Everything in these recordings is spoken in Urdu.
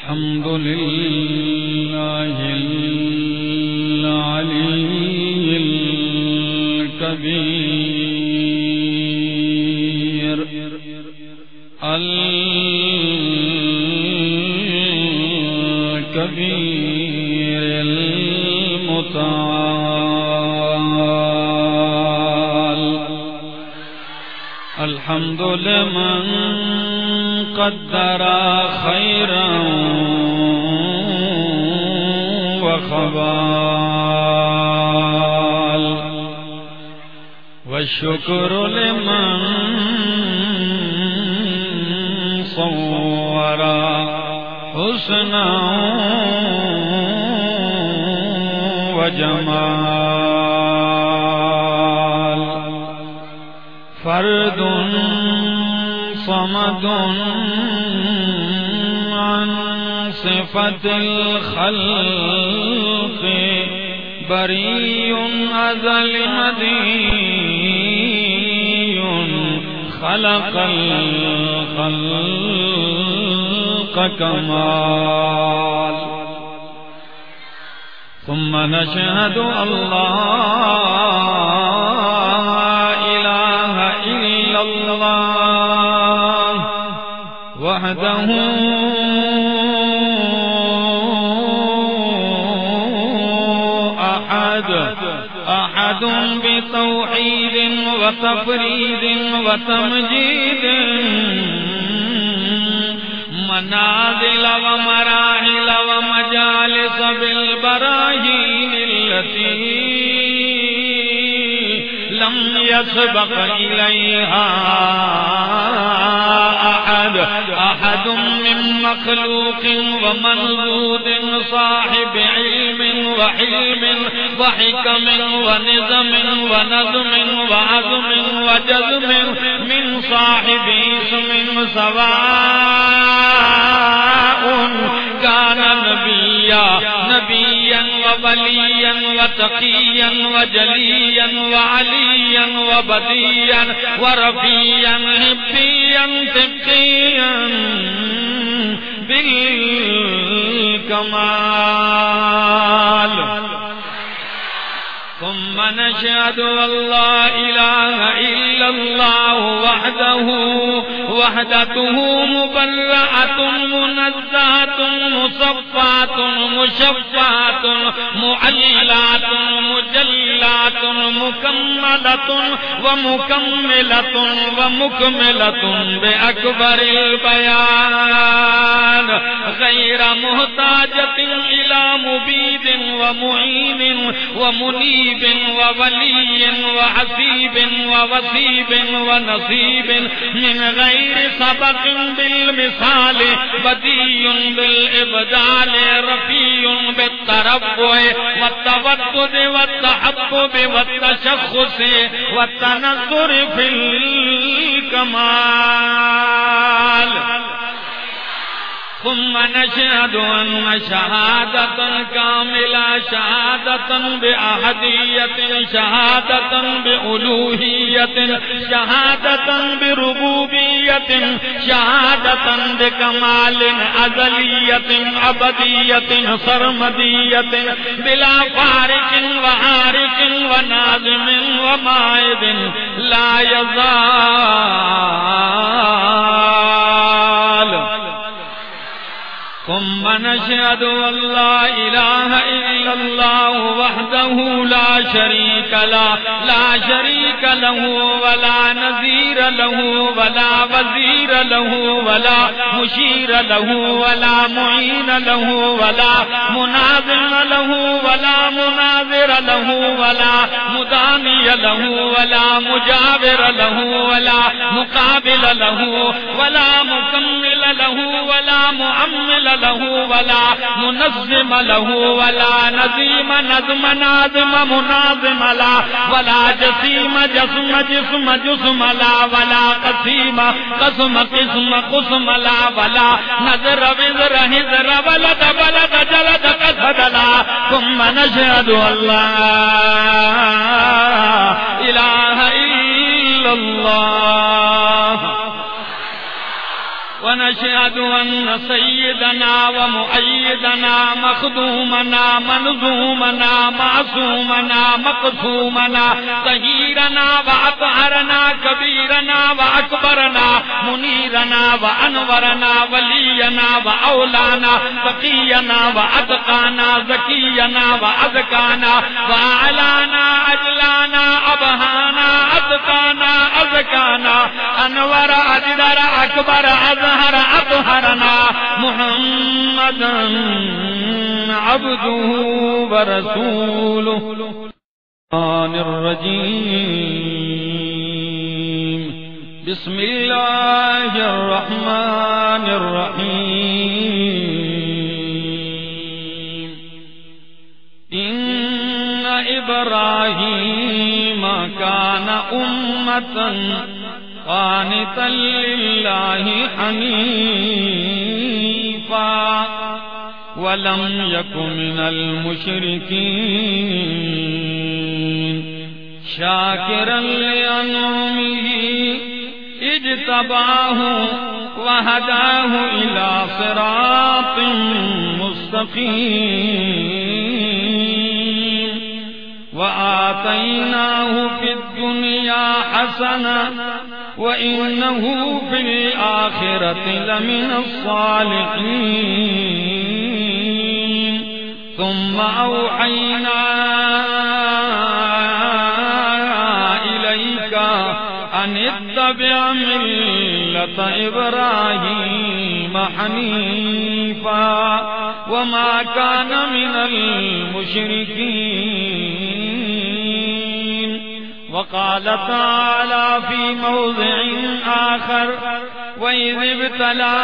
الحمد لله العلي الكبير. الكبير المتعال. الحمد لمن قدر خيرا وخبال والشكر لمن صور حسنا وجمال فرد صمد عن صفة الخلق بريء أزل مدي خلق الخلق كمال ثم نشهد الله إله إلا الله وحده أحد. أحد بتوحيد وتفريد وتمجيد. منازل ومراحل ومجالس بالبراهين التي لم يسبق إليها. أحد. أحد من مخلوق ومنذود صاحب علم وحلم. وحكم ونظم ونظم وعزم وجزم من صاحب اسم سواء كان نبيا. نبيا. ووليا وتقيا وجليا وعليا وبديا ورفيا هبيا تبقيا بالكمال ثم نشهد أن لا إله إلا الله وحده وحدته مبرأة منزهة مصفات مشفات معلات مجلات مكملة ومكملة ومكملة بأكبر البيان غير محتاجة إلى مبيد ومعين ومنيب وولي وحسيب ووسيب ونصيب من غير سبق بالمثال بدي بالإبدال رفي بالتربع والتودد والتحبب والتشخص والتنظر في الكمال. ثم نشهد أن شهادة كاملة، شهادة بأحدية، شهادة بألوهية، شهادة بربوبية، شهادة بكمال أزلية، أبدية، سرمدية، بلا فارق وحارق ونازم ومائد لا يزال. ثم نشهد أن لا إله إلا الله وحده لا شريك له لا شريك له ولا نذير له ولا وزير له ولا مشير له ولا معين له ولا مناظم له ولا مناظر له ولا مداني له ولا مجاور له ولا مقابل له ولا مكمل له ولا مؤمل له ولا منظم له ولا نظيم نظم ناظم مناظم لا ولا جسيم جسم جسم جسم لا ولا قسيم قسم قسم قسم لا ولا نذر وزر هزر ولد بلد جلد قصد لا ثم نشهد الله إله إلا الله ونشهد أن سيدنا ومؤيدنا، مخدومنا، منظومنا، معصومنا مقصومنا صغيرنا وأطهرنا، كبيرنا وأكبرنا، منيرنا وأنورنا، ولينا وأولانا بقينا وأتقانا، زكينا وأذكانا وأعلانا، أجلانا، أبهانا، أتقانا أذكانا أنور، أجدر، أكبر أذكانا أظهر أطهرنا محمدا عبده ورسوله الرجيم بسم الله الرحمن الرحيم إن إبراهيم كان أمةً قانتا لله حنيفا ولم يك من المشركين شاكرا لأنعمه اجتباه وهداه إلى صراط مستقيم وآتيناه في الدنيا حسنة وإنه في الآخرة لمن الصالحين ثم أوحينا إليك أن اتبع ملة إبراهيم حنيفا وما كان من المشركين وقال تعالى في موضع آخر، وإذ ابتلى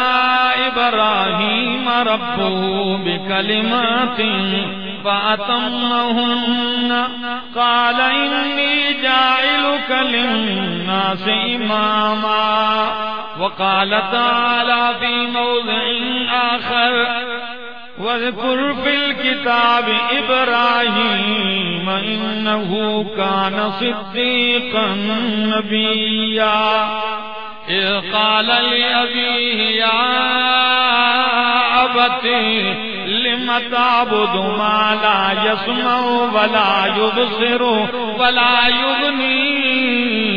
إبراهيم ربه بكلمات فأتمهن، قال إني جاعلك للناس إماما. وقال تعالى في موضع آخر واذكر في الكتاب إبراهيم إنه كان صديقا نبيا إذ قال لأبيه يا أبت لم تعبد ما لا يسمع ولا يبصر ولا يغني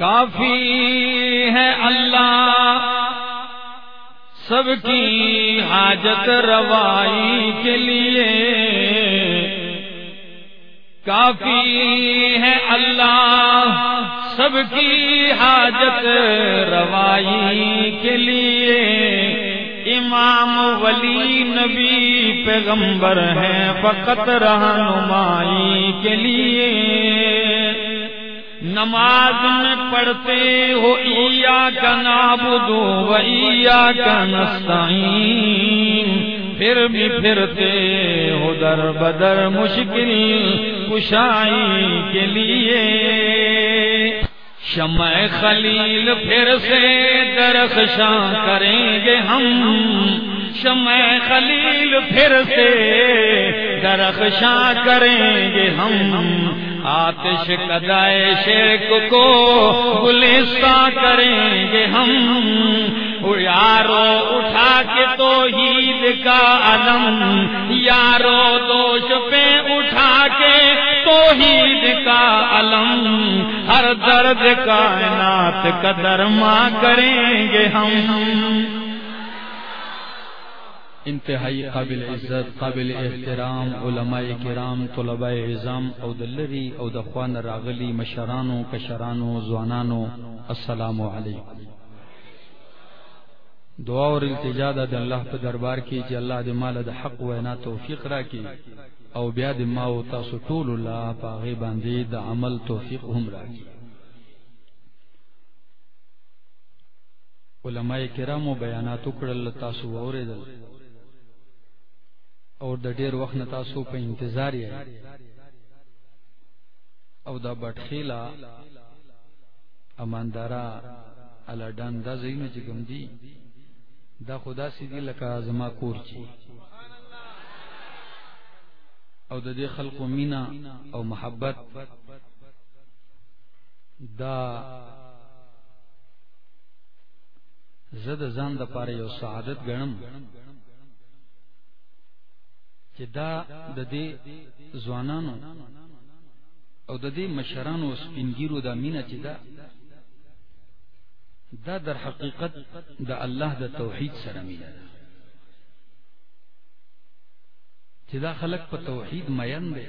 کافی ہے اللہ۔ سب کی حاجت روائی کے لیے۔ کافی ہے اللہ۔ سب کی حاجت روائی کے لیے۔ امام ولی نبی پیغمبر ہیں فقط رہنمائی کے لیے۔ نماز میں پڑھتے ہو عیا کا نابدو ویا کا نستعین۔ پھر بھی پھرتے ہو در بدر مشکل کشائی کے لیے۔ شمع خلیل پھر سے درخشاں کریں گے ہم۔ شمع خلیل پھر سے درخشاں کریں گے ہم۔ آتش کدائے شرک کو گلستہ کریں گے ہم۔ یارو، اٹھا کے تو عید کا علم۔ یارو، دوش پہ اٹھا کے تو عید کا علم۔ ہر درد کائنات کا درما کریں گے ہم۔ انتہائی قابل عزت، قابل احترام، علماء کرام، طلباء اعظام او دلری او دخوان راغلی مشرانو، کشرانو زوانانو السلام علیکم. دعا اور التجا د الله په دربار کې چې الله دې مال د حق وینا توفیق راکړي او بیا دې ما او تاسو ټول الله په غي باندې د عمل توفیق هم راکړي. علماء کرامو بیانات کړل تاسو اوریدل او د ډیر وخت نه تاسو په انتظار یې او دا بټخیلا اماندارا الډان دا زینو چې کوم دی دا خدا سي دی لکه زما کور چی او د دې خلقو مینا او محبت، دا زد ځان د پاره یو سعادت غنم چې دا د دې ځوانانو او د دې مشرانو سپینګیرو د مینا چې دا دا در حقیقت د الله د توحید سره مینا ده. چې دا خلق په توحید مین دي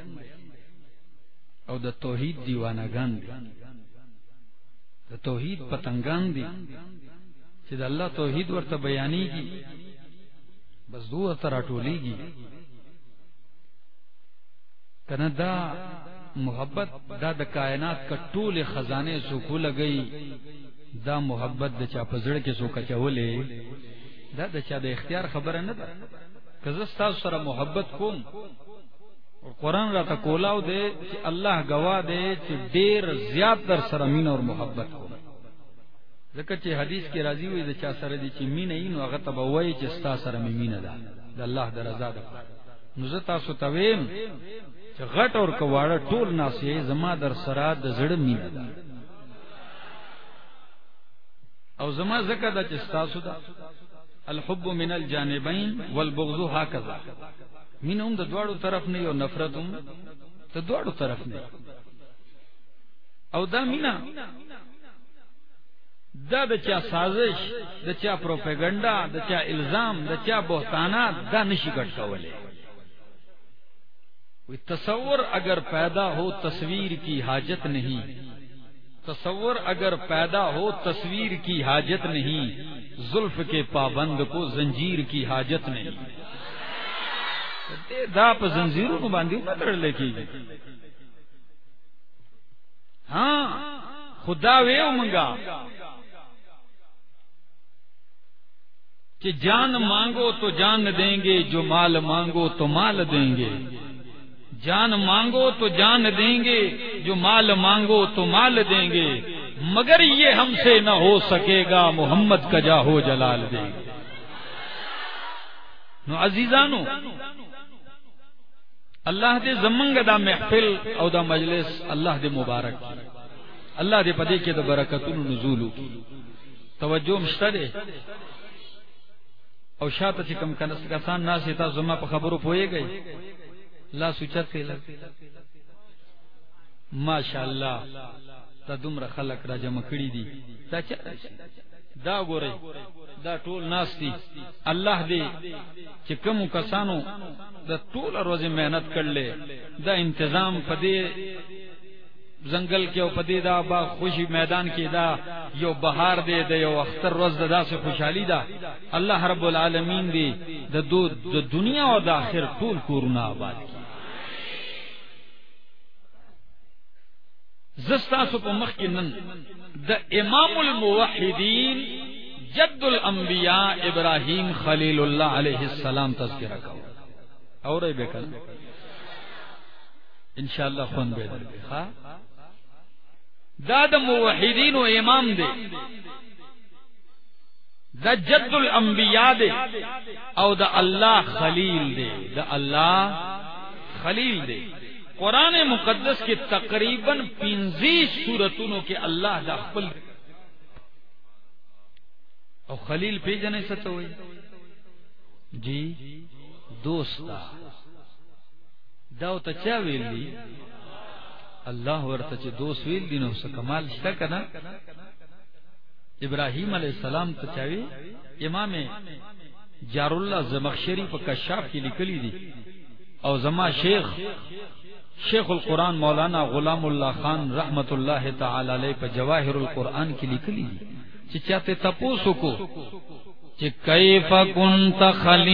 او د توحید دیوانگان دي. د توحید پتنګان دي چې د الله توحید ورته بیانېږي، بس دوه تر ټولېږي کنه دا محبت دا د کائنات کا ټول خزانه سو کو لګئی دا محبت د چا پزړ کې سو کچولې، دا د چا د اختیار خبره نه ده۔ کزستا سره محبت کوم قرآن را تا کولاو دے چې الله گوا دے چې ډیر زیات در سره مین اور محبت کوم۔ ځکه چې حدیث کې راځي وي، د چا سره دي چې مين نه نو هغه تبوي چې ستا سره مینه ده، د الله د رضا ده۔ نو زه تاسو ته چې غټ اور کواړه ټول ناسې زما در سره د زړه مینه ده. او زما زکه ده چې تاسو ده. الحب من الجانبین والبغض هكذا مين هم د دواړو طرف نه او نفرت هم د دواړو طرف نه. او دا مینا دا د چا سازش، د چا پروپیگنڈا د چا الزام، د چا بہتانات دا نشی گٹ تصور اگر پیدا ہو تصویر کی حاجت نہیں۔ تصور اگر پیدا ہو تصویر کی حاجت نہیں، زلف کے پابند کو زنجیر کی حاجت نہیں۔ دا پا زنجیروں کو باندھی پتر لے کی۔ ہاں خدا وے منگا۔ کہ جان مانگو تو جان دیں گے، جو مال مانگو تو مال دیں گے۔ جان مانگو تو جان دیں گے، جو مال مانگو تو مال دیں گے۔ مگر یہ ہم سے نہ ہو سکے گا، محمد کا جا ہو جلال دیں گے نو عزیزانو، اللہ دے زمنگ دا محفل او دا مجلس اللہ دے مبارک اللہ دے پدے کے دا برکتون نزولو توجہ مشترے او شاته چې کم کنس کسان ناس ته زما په خبرو پوي گئی لا سوچت کې ماشاء الله ته دومره خلق را جمع کړی دي۔ دا چا دا ګوري دا ټول ناس دي۔ الله دې چې کوم کسانو د ټول ورځې مهنت کړلې دا انتظام پدې زنگل کے پدی دا با خوشی میدان کی دا یو بہار دے دے یو اختر روز دا سے خوشحالی دا اللہ رب العالمین دی دا دو دا دنیا و دا آخر طول کورونا آباد کی زستا سو پا مخ کی نن. دا امام الموحدین جد الانبیاء ابراہیم خلیل اللہ علیہ السلام تذکرہ کرو اور بے کل انشاءاللہ خون بے در خواہ دا د موحدین و امام دے دا جد الانبیاء دے او دا اللہ خلیل دے دا اللہ خلیل دے قرآن مقدس کے تقریباً پنزی صورتوں کے اللہ دا خپل او خلیل پی جنے سچ ہوئی۔ جی دوستا داو تا چا ویلی اللہ ورته چې دوست ویل دینو څه کمال شته کنه ابراہیم علیہ السلام ته چاوي امام جار الله زمخشری په کشاف کې لیکلی دي او زما شیخ شیخ القرآن مولانا غلام اللہ خان رحمت اللہ تعالی علیہ په جواہر القرآن کې لیکلی دي چې چاته تپوسو کو؟ چې کیف کنت خلیلا؟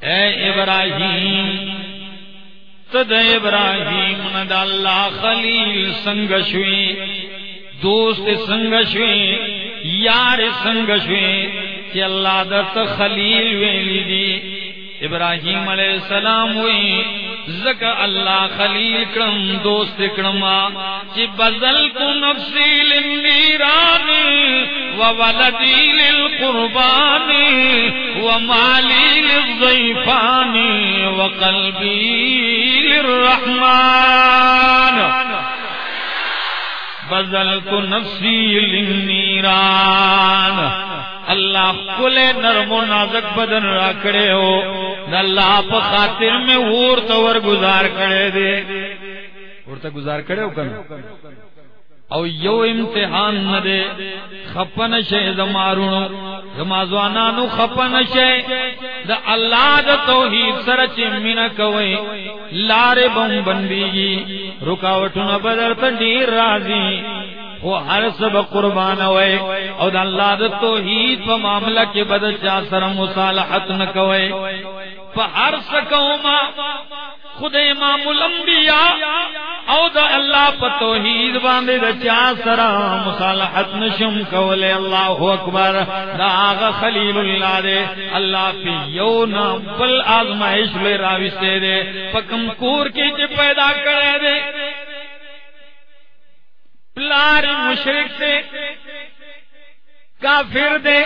اے ابراہیم، تد ابراہیم، ند اللہ خلیل سنگ شوی۔ دوست سنگشوی یار سنگشوی کہ اللہ دت خلیل ویلی دی۔ ابراہیم علیہ السلام ہوئی زک اللہ خلیل کرم دوست کرما چی بزل کو نفسی للنیران و ولدی للقربان و مالی للضیفان و قلبی للرحمن بزل کو نفسی لنیران اللہ کل نرم و نازک بدن را کڑے ہو. اللہ پا خاطر میں اور تور گزار کرے دے. اور تا گزار کرے ہو کن او یو امتحان نہ خپن شے زمارونو زمازوانانو خپن شے دا اللہ دا توحید سر چمین کوئی لارے بم بندیگی رکاوٹنا بدر تا دیر رازی وہ ہر سب قربان ہوئے اور اللہ د توحید په معاملہ کې بدل چا سره مصالحت نہ کوي په هر سکوما خود امام الانبیاء او د الله په توحید باندې د چا سره مصالحت نشم کوله الله اکبر دا هغه خلیل الله دې الله په یو نام بل آزمائش لے راوسته دې پکم کور کې چې پیدا کړې دې پلار مشرک سے کافر دے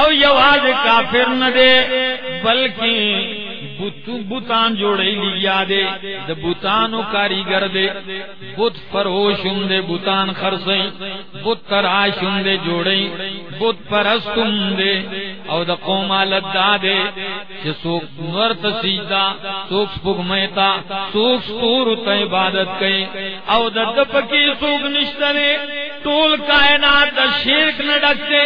او یواز کافر نہ دے بلکہ بوتان جوڑے لیا دے د بوتانو کاریگر دے۔ بت فروشم دے بوتان خرسیں۔ بت تراشم دے جوڑے بت پرستم دے۔ او د قوم لدا دے چې سوک نور تسیدا سوک سپگمیتا سوک سور ته عبادت کئ او د دپکی سوک نشتره ټول کائنات د شرک نه ډکته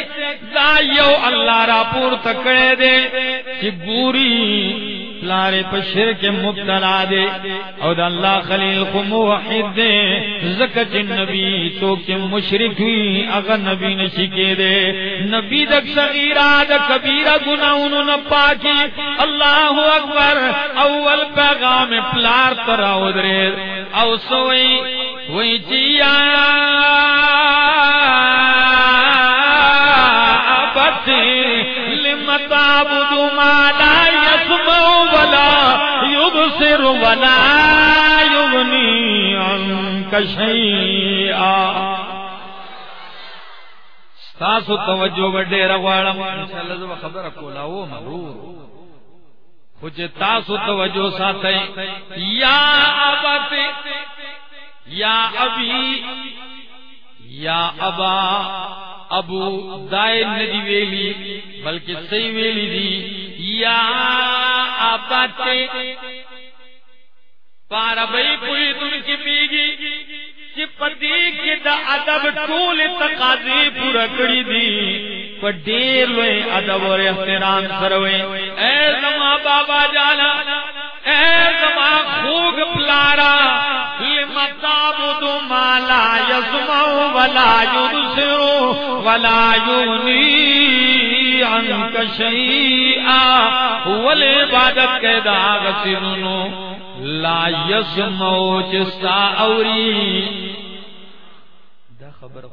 دا یو الله را پور تکړه دے۔ چې ګوري لارے پشر کے مبتلا دے۔ او دا اللہ خلیل کو موحد دے۔ زکت نبی تو کے مشرک ہوئی اگر نبی نشکے دے۔ نبی دک صغیرہ دا کبیرہ گناہوں نہ پاکی۔ اللہ اکبر، اول پیغام پلار تراؤ درے او سوئی وہی چیا تعبد ما لا يسمع ولا يبصر ولا يغني عنك شيئا. تاسو توجہ وڈے رغواړم انشاءالله زو خبر کولا و مرور. خو چې تاسو توجہ ساتئ یا ابت، یا ابي یا ابا ابو دائے ندی ویلی، بلکہ صحیح ویلی دی۔ یا آباتے پارا بھئی پوری تم کی پیگی۔ چی کی دا ادب طول تقاضی پورا کری دی۔ دیر اور احترام سروئے اے زمان بابا جانا، اے زمان خوگ پلارا لما ما لا ولا يبصر ولا يغني عنك کے داغ سنو لا يسمع جسا اوری. دا خبر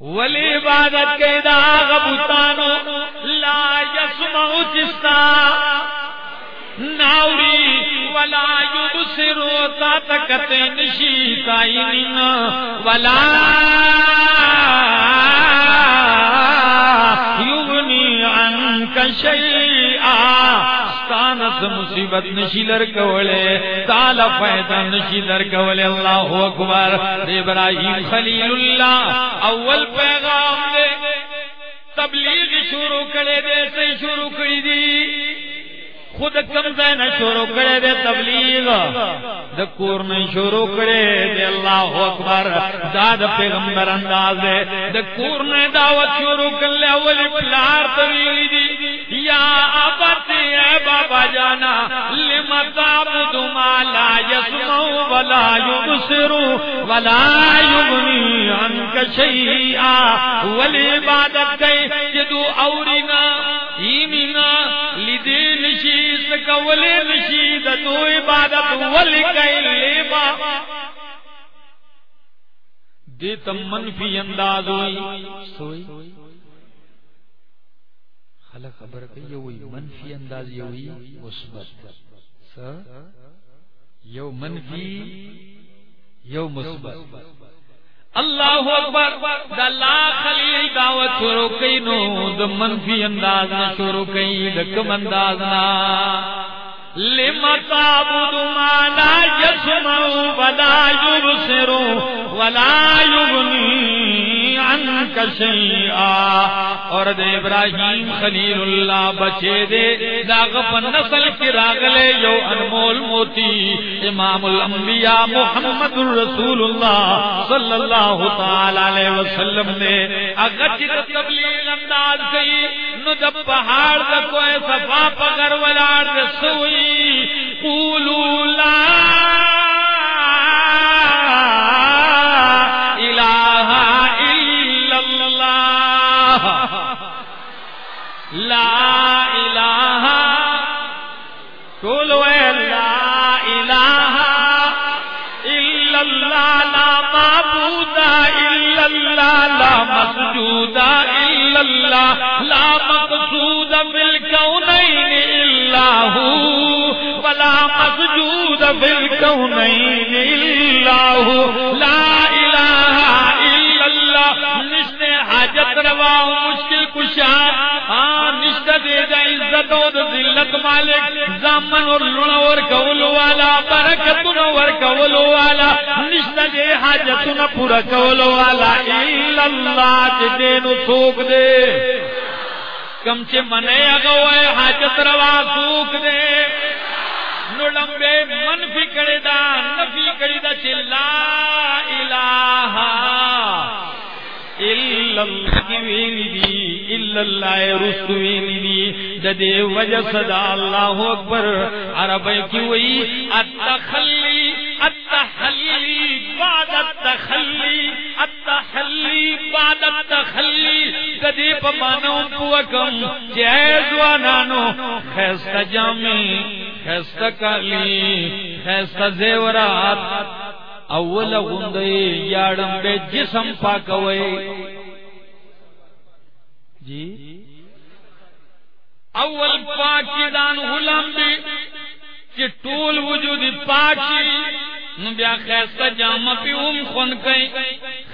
ولی عبادت کے داغ بتانو لا يسمع جسا ناوری. ولا یبصر تا تکت نشی تاین ولا یغنی عنک شیئا. ستانس مصیبت نشی لرکولے تال فیدا نشی لرکولے اللہ اکبر ابراہیم خلیل اللہ، اول پیغام دے، تبلیغ شروع کرے دے، سے شروع کری دی۔ خود کم زین شروع کرے دے، تبلیغ۔ دا کور نے شروع کرے دے، اللہ اکبر، داد پیغمبر انداز دے۔ دا کور نے دعوت شروع کر لے اولی پلار طویلی دی۔ یا آبت اے بابا جانا لما تعبد ما لا يسمع ولا يبصر ولا يغني عنك شيئا ولی عبادت کئی جدو اورینا، ایمینا، لدی نشی سکولی نشی دتو عبادت ولی کئی لیبا۔ دیتا منفی انداز ہوئی۔ سوئی۔ خلق خبر کہ یہ ہوئی منفی انداز یہ ہوئی مثبت. س یو منفی، یو مثبت. اللہ اکبر، دا لا خلیل دعوت شروع کئی نو دا منفی انداز نہ شروع کئی دا کم انداز نہ. لما تعبد ما لا يسمع ولا يبصر ولا يغني عنك شيئا اور دے ابراہیم خلیل اللہ بچے دے. داغ پن نسل کی راغلے یو انمول موتی. امام الانبیاء محمد الرسول اللہ صلی اللہ تعالی علیہ وسلم نے. اگر چیز تبلیغ انداز گئی نو جب پہاڑ دا کوئی صفا پگر ولار دے سوئی قولوا لا لا مسجود الا اللہ، لا مقصود بالکونین الا ہو ولا مسجود بالکونین الا ہو لا الہ الا اللہ نشتے حاجت روا مشکل کشا ہاں نشتے دے دا عزت و ذلت مالک، زامن اور لڑا اور کولو والا برکت اور کولو والا نشتے دے حاجت نہ پورا کولو والا الا اللہ جے دینو سوک دے۔ کم چے منے اگوے حاجت روا سوک دے۔ نڑمبے منفی کڑی دا، نفی کڑی دا چے لا الہ۔ الا اللہ کی ویلی دی اللہ رسو ویلی دی ددے وجہ صدا اللہ اکبر، عربی کی وئی التخلی، التحلی، بعد التخلی، التحلی، بعد التخلی کدی پمانو پوکم جیز وانانو خیست جامی خیست کالی خیست زیورات اول غندئی یاڑم بے جسم پاکوئی جی؟ اول پاکی دان غلام بے چی طول وجود پاکی نو بیا خیستا جامع پی ام خون کئی،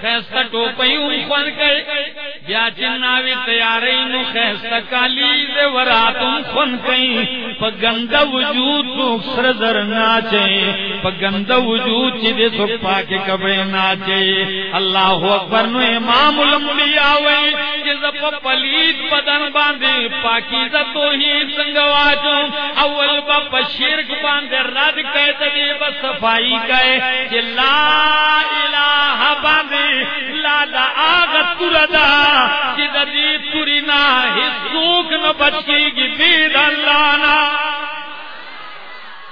خیستا ٹوپی ام خون کئی۔ بیا چناوی تیاری نو خیستا کالی دے ورات ام خون کئی۔ پا گندا وجود تو سر در ناچے۔ پا گندا وجود چی دے سو پاک کبڑے ناچے۔ اللہ اکبر نو امام الانبیاء وئی جز پا پلید بدن باندے پاکی دا توحید سنگواجو اول با پا شرک باندے رد کہتے دے با صفائی گئے کہ لا الہ باندے لادا آغت تردا کہ دا دی ہی حسوک نہ بچی گی، بید اللہ نا۔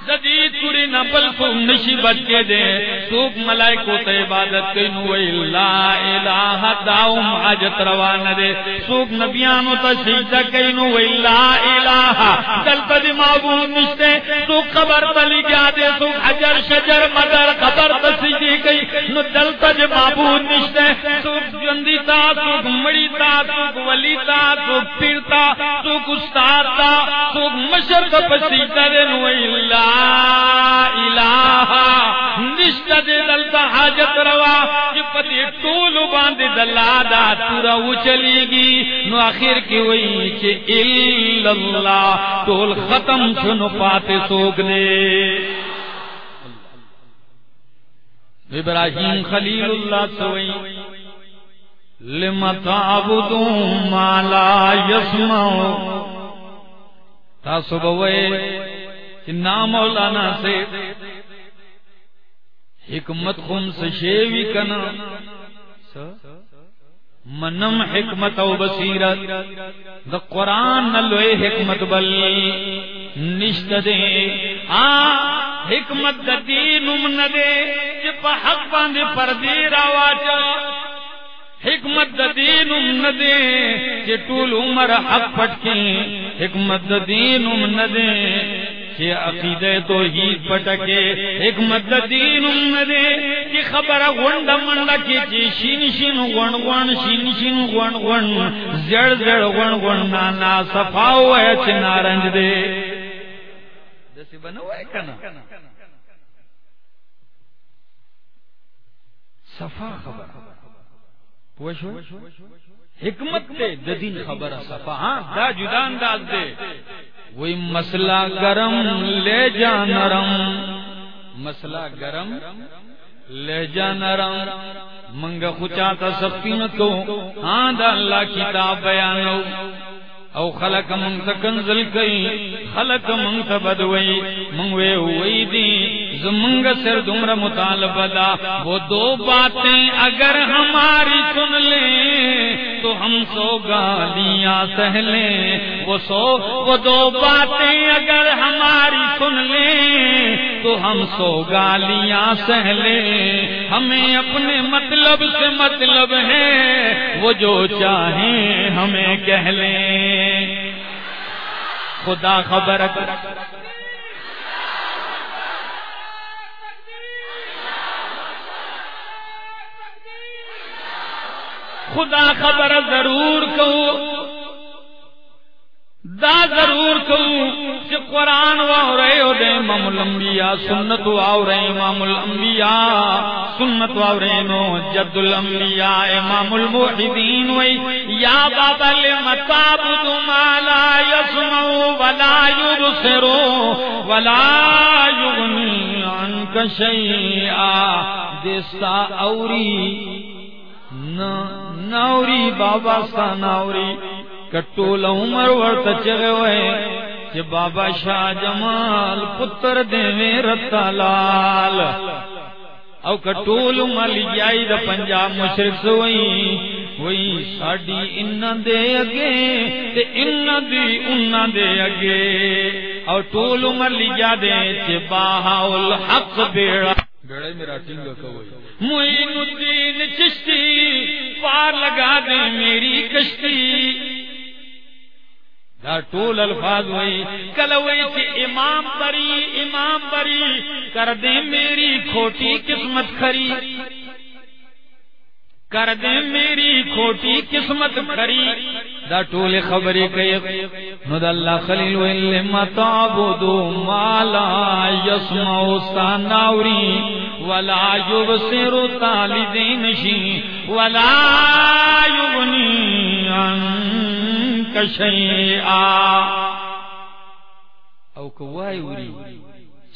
جدی توری نہ بل کو نشی بچ کے دے۔ سوک ملائکو تے عبادت کینو وی لا الہ داؤم حاجت روان دے۔ سوک نبیانو تا سجدہ کینو وی لا الہ۔ دلتا دی معبود نشتے، سوک خبر تلی گیا دے سوک حجر شجر مدر خبر تا سجدی کئی۔ نو دلتا دی معبود نشتے، سوک جندی تا، سوک مڑی تا، سوک ولی تا، سوک پیر تا، سوک استاد تا، سوک مشر تا پسیدہ دے، نو وی لا الہ نشت دے دلتا حاجت روا کہ پتی ٹولو باندے دلا دا تورا اچلی گی۔ نو آخر کی وئی چھے اللہ۔ ٹول ختم چھنو پاتے سوگنے۔ ابراہیم خلیل اللہ سوئی۔ لما تعبدون ما لا يسمعون تاسو بوئے نام مولانا سے حکمت خم سے شیوی کنا۔ منم حکمت او بصیرت۔ دا قرآن نلوے حکمت بل۔ نشت دے۔ آ، حکمت دا دینم ندے چپ حق باندے پردی راواچا۔ حکمت دا دینم ندے چی طول عمر حق پٹکیں۔ حکمت دا دینم ندے چې عقیده توحید پټکه حکمت د دین امده چې خبره غونډه منډه کې چې شین شین غون غون شین شین غون غون زړ زړ غون غون نا نا صفاو چې نارنج دې دسه بنوای کنه صفا خبر۔ پوښو حکمت تے ددین خبر صفا۔ ہاں دا جدا انداز دے۔ وہی مسئلہ گرم، لے جا نرم۔ مسئلہ گرم، لے جا نرم۔ منگ خچا تا سختی تو ہاں دا اللہ کتاب بیانو۔ او خلق من تکنزل کئی خلق من تبدوئی من وے ہوئی دی زمنگ سر دمر مطالبہ دا وہ دو باتیں اگر ہماری سن لیں، تو ہم سو گالیاں سہ لیں۔ وہ سو، وہ دو باتیں اگر ہماری سن لیں، تو ہم سو گالیاں سہ لیں۔ ہمیں اپنے مطلب سے مطلب ہے، وہ جو چاہیں ہمیں کہہ لیں۔ خدا خبر خدا خبر ضرور کہوں دا ضرور کہوں کہ قرآن واؤ رہے ہو دے امام الانبیاء، سنت واؤ رہے امام الانبیاء، سنت واؤ رہے نو جد الانبیاء، امام الموحدین وی یا بابا لما تعبد ما لا يسمع ولا يبصر ولا يغني عنك شيئا دستا اوری نوری بابا ستا نوری کٹول عمر ورت ہوئے کہ بابا شاہ جمال پتر دے میرا لال او کٹول عمر جائی دا پنجاب مشرق سوئی وہی ساڈی ان دے اگے تے ان دی ان دے اگے او ٹول عمر لیا دے تے باہاول حق بیڑا بیڑے میرا ٹنگا کوئی معین الدین چشتی پار لگا دے میری کشتی دا ٹول الفاظ ہوئی کل ہوئی کہ امام بری امام بری، کر دے میری کھوٹی قسمت کھری۔ کر دے میری کھوٹی قسمت کھری۔ دا ٹول خبری کئی ند اللہ خلیل ویلما تعبدو مالا یسمعو ساناوری ولا یبصر تالدین شی ولا یغنی عنک شیئا او کوای وری،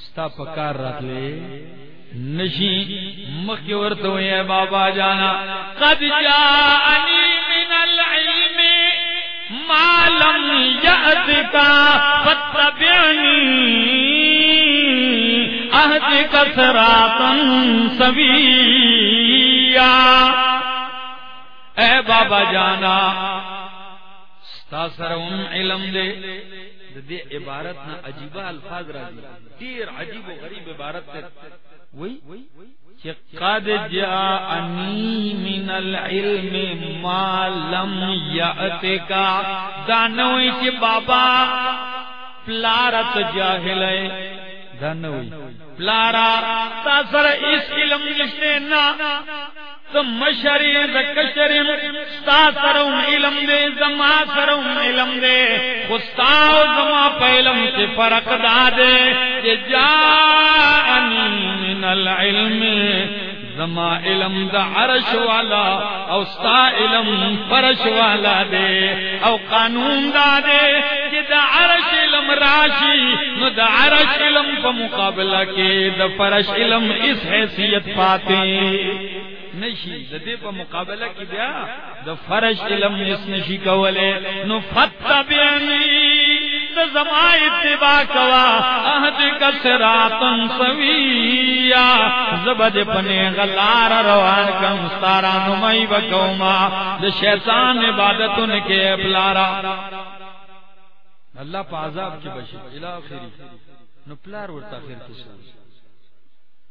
ستا پکار راتلے نشی مخی ورتو اے بابا جانا، قد جاءنی من العلم ما لم یأتکا فتبعنی اہدک سراتا سویا. اے بابا جانا ستا سرون علم دے۔ دے عبارت نہ عجیبہ الفاظ را دی دیر عجیب و غریب عبارت تے وہی قد جاءنی من العلم ما لم یأتکا دانوی چی بابا پلارت جاہل ہے۔ دانوی پلارا تاثر اس علم نشتے نا۔ مشری کشرم ستا سرم علم دے، زما سرم علم دے۔ خستاو زما پیلم سے فرق دادے کہ جاءنی من العلم۔ زما علم دا عرش والا او ستا علم فرش والا دے۔ او قانون دا دے کہ دا عرش علم راشی، نو دا عرش علم پا مقابلہ کے، دا فرش علم اس حیثیت پاتے۔ نشی د دې په مقابله کې بیا د فرش علم اس نشی کوله نو فتبعنی د زما اتباع کوا. عہد کا صراطن سویا. زبد پنے غلار روان کم. ستارا نمائی بکوما د شیطان عبادتن کے پلارا. اللہ پا عذاب کی بشی الہ خیری نو پلار ورتا خیر کسو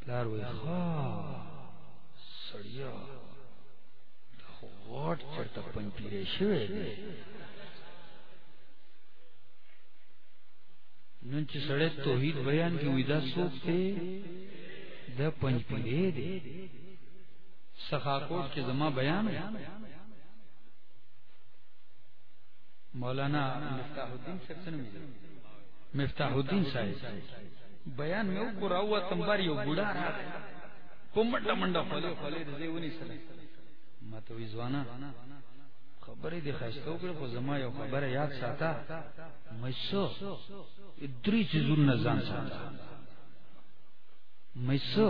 پلار وی خواه سړیا غوټ چرته پنځپیرې شوې نن چې سړی توحید بیان کی وېدا سوک ته د پنځ پیری دی سخاکوټ کې زما بیان مولانا مفتاح الدین سکسن مفتاح الدین صاحب۔ بیان مې وکړ او تمبار یو بوډا را پمټه منډه خولې خولې دې ونی سره ما ته وی ځوانا خبرې دې خاصه وکړه، خو زما یو خبره یاد ساته. مې څو درې چیزونه ځان ساته. مې څو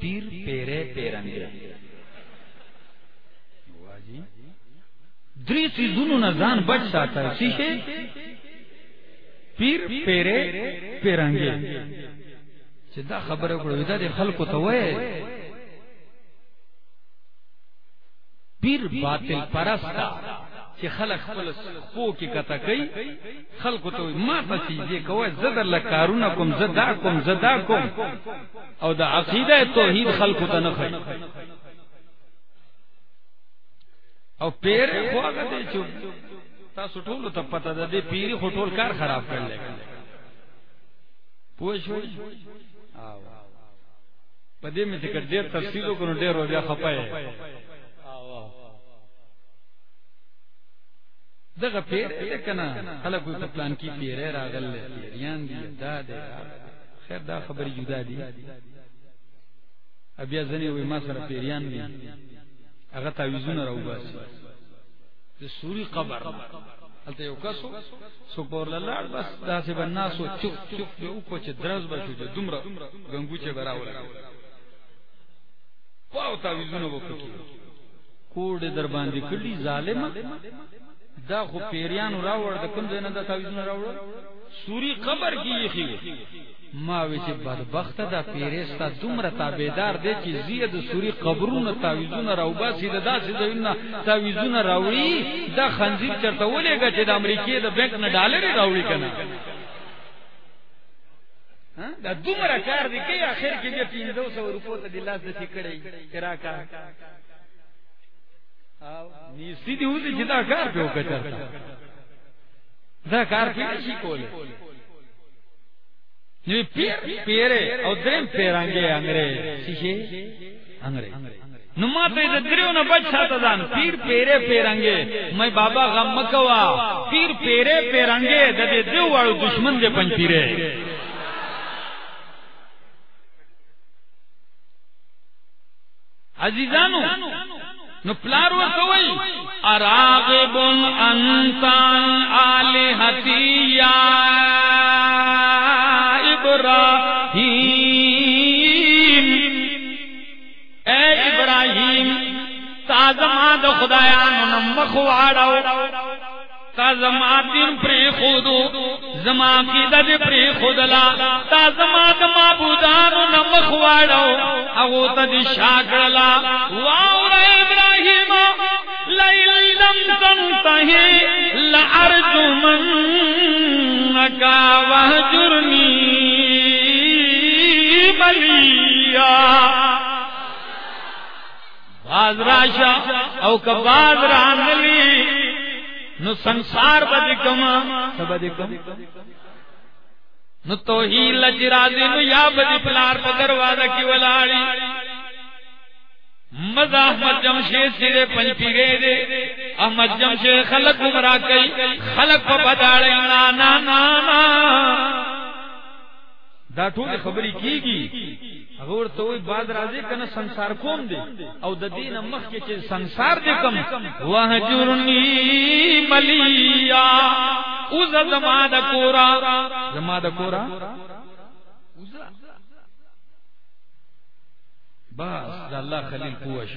پیر پیره پیرانګه واجی، درې چیزونو نه ځان بچ ساته. شي پیر پیره پیرانګه چې دا خبره وکړو دا د خلکو ته وایي پیر باطل پرستا چې خلق خپل خو کې کته کوي، خلکو ته ما ته چې کوي زدر لکارونه کوم زدا کوم زدا کوم. او د عقیده توحید خلکو ته نه خي او پیر خو هغه دې چې تاسو ټول ته پته ده، دې پیری خو ټول کار خراب کړل پوه شو او پدې مې چې ډېر تفصیل وکړو ډېر بیا خپای دغه پیر دې کنه خلکو په پلان کې پیرې راغل پیریان دي دا دې خیر دا خبرې جدا دي. بیا ځنې وي ما سره پیریان دي. هغه تعویذونه راوباسي. د سوري قبر. الته یو کسو سو پور لاړ، بس دا سه بناسو چوک چوک یو کو چې درز بشو چې دومره غنګو چې براول پاو تعویذونه وکړي کوډ در باندې کړي ظالم دا خو پیریان راوړ د کوم ځای نه دا تعویذونه راوړ سوري قبر کې یې خېږي ما وی چې بدبخت دا پیرستا دومره تابعدار دی چې زید سوري قبرونه تعویذونه راوباسي دا داسې دینه تعویذونه راوړي، دا خنزیر چرته ولېګه چې د امریکای د بانک نه ډالر راوړي کنه دا دومره کار دی کې اخر کې بیا 500 روپو ته د لاس د ټیکړې کراکا او ني سيدي وځي چې دا کار په وکړه دا کار په شي کوله یعنی نو پیر پیره او درم پیرانګه انګره شیشه انګره نو ما ته د دریو نه بچ ساته ځان پیر پیره پیرانګه مې بابا غم مکوا پیر پیره پیرانګه د دې دیو واړو دشمن دې پنځ پیره عزیزانو، نو پلار ورته وای، اراغب انت الہتی یا ابراہیم۔ اے ابراہیم تازما د خدایانو نمخ واړو تازما دین پری خودو زما کی د پری خودلا۔ تازما د معبودانو نمخ واړو هغه ته شاکړلا واو ابراہیم لم تنتهي لأرجمنك وهجرني مليا باز راشا او کباز رانلی نو سنسار بدکم سبدکم نو توحید لچرازی نو یا بدی پلار پا دروازہ کی ولاڑی۔ مزا احمد جمشید سیرے پنج پیرے دے۔ احمد جمشید خلق گمراہ کئی، خلق پا بداڑے، نا نا نا نا۔ دا ټول خبرې کیږي. هغه ورته وي بعد راځي کنه ਸੰسار کوم دی. او د دین مخ کې چې ਸੰسار دې کم وهجرنی ملیا او زما د کورا. زما د کورا؟ بس، د الله خلیل پوښ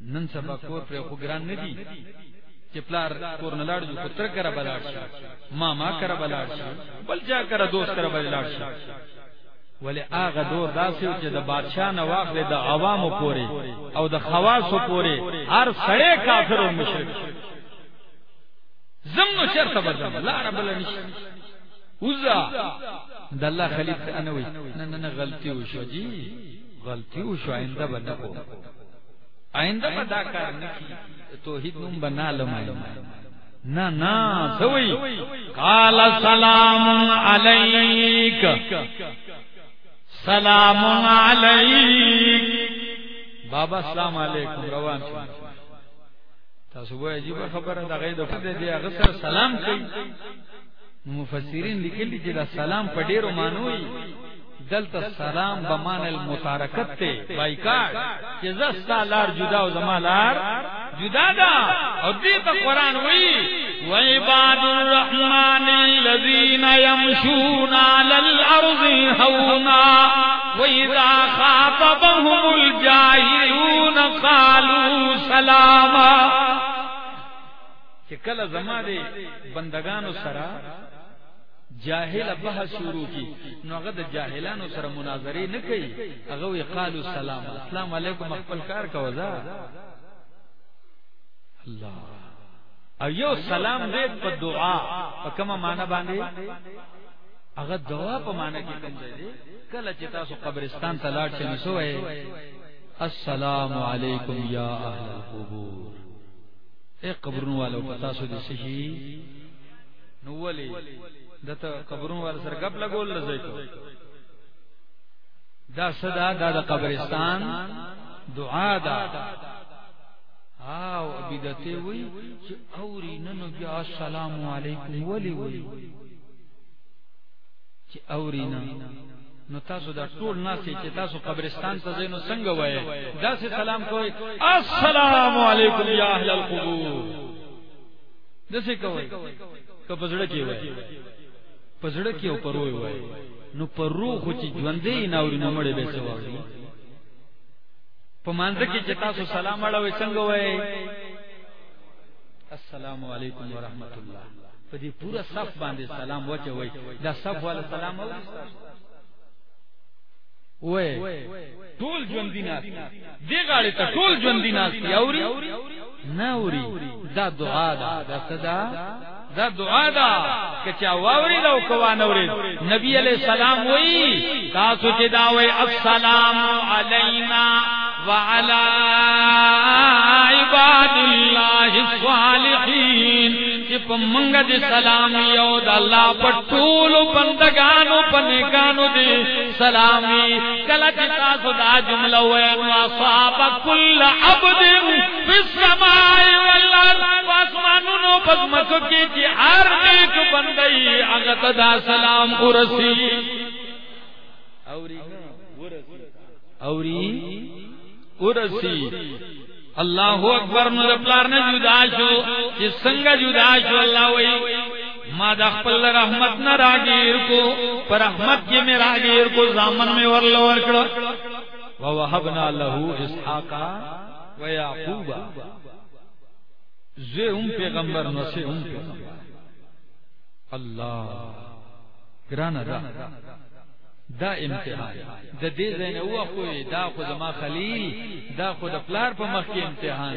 نن سبا کور پر خو ګران نه دی. چې پلار کور نه لاړ جو پتر کرا بلاړ شي ماما کرا بلاړ شي بل جا کرا دوست کرا بلاړ شي ولی هغه دور داسې چې د بادشاہ نه واخلې د عوامو پورې او د خواصو پورې هر سړی کافر او مشرک زمنو چرته بدل لا رب نشي وزا د الله خلیل انا وي نه نه غلطي وشو جی غلطی وشو، آئندہ بنا کو۔ آئندہ بدا کار نکی، توحید نم بنا لمائی۔ نہ نہ سوئی۔ قال سلام علیک۔ سلام علیک۔ بابا السلام علیکم، روان شو۔ تاسو وای عجیب خبره دا غید په دې هغه سره سلام کوي. مفسرین لیکلي چې دا سلام په ډیرو مانوي دلته سلام بمان المتارکت ته بایکاټ چې زستا لار جدا او زما لار؟ جدا دا. او دې ته قران وی وعباد الرحمن الذين يمشون على الارض هونا واذا خاطبهم الجاهلون قالوا سلاما۔ چې کله زما دې بندگانو سره جاهل بحث شروع کی. نو هغه د جاهلانو سره مناظره نه کوي. هغه وی قالو سلام. السلام علیکم، خپل کار کو وزا الله. او یو سلام دې په دعا. په کومه معنا باندې؟ هغه دعا په معنا کې کوم دی؟ کله چې تاسو قبرستان ته لاړ شئ، نو السلام علیکم یا اهل القبور. اے قبرونو والو پتا سو دي شي نو ولي دته قبرونو وال سره غب لګول لځي دا صدا دا د قبرستان دعا دا او بدته وی چې اوري. ننو بیا السلام علیکم، ولی ولی چې اوري ننو نو تاسو دا ټول ناسي چې تاسو قبرستان ته زینو څنګه وای دا سه سلام کوی السلام علیکم یا اهل القبور. دسه کوی که پزړه کې وای پزړه کې او پروي وای. نو پرو خو چې ژوندې ناوري نو مړې به سواري په مانځ کې چې تاسو سلام اړوي څنګه وای؟ السلام علیکم ورحمت الله په دې پورا صف باندې سلام وچه وای دا صف والا سلام او وې ټول ژوند دیناس دی غاړه ته ټول ژوند دیناس یوري ناوري دا دعا ده. دا صدا دا دعا دا کہ چا واوری دا کوا نوري نبی علیہ السلام وئی تاسو چې دا وئی السلام علینا وعلى عباد الله الصالحین. چې په منګه دي سلام یو د الله په ټول بندگانو په نیکانو دي سلامي کله چې تاسو دا جمله وایي نو اصحاب كل عبد في السماء والارض۔ واسمانونو پزمکو کې چې هر نیک بندي هغه ته دا سلام ورسي اوري اوري ورسی اللہ اکبر نو پلار نے جدا شو چې څنګه جدا شو الله وای ما د خپل رحمت نه راګیر کو، پر رحمت کې می راګیر کو زامن می ورل ورکړه و وهبنا له اسحاق و یعقوب زه هم پیغمبر نو سه هم پیغمبر۔ الله ګرانه ده دا امتحان. د دې زنه و خو دا خو زما خلیل دا خو د پلار په مخ امتحان.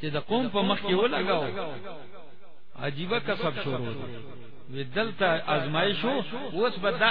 چې قوم په مخ کې و لګاو عجیبه کسب شروع وی دلته آزمایش وو اوس به دا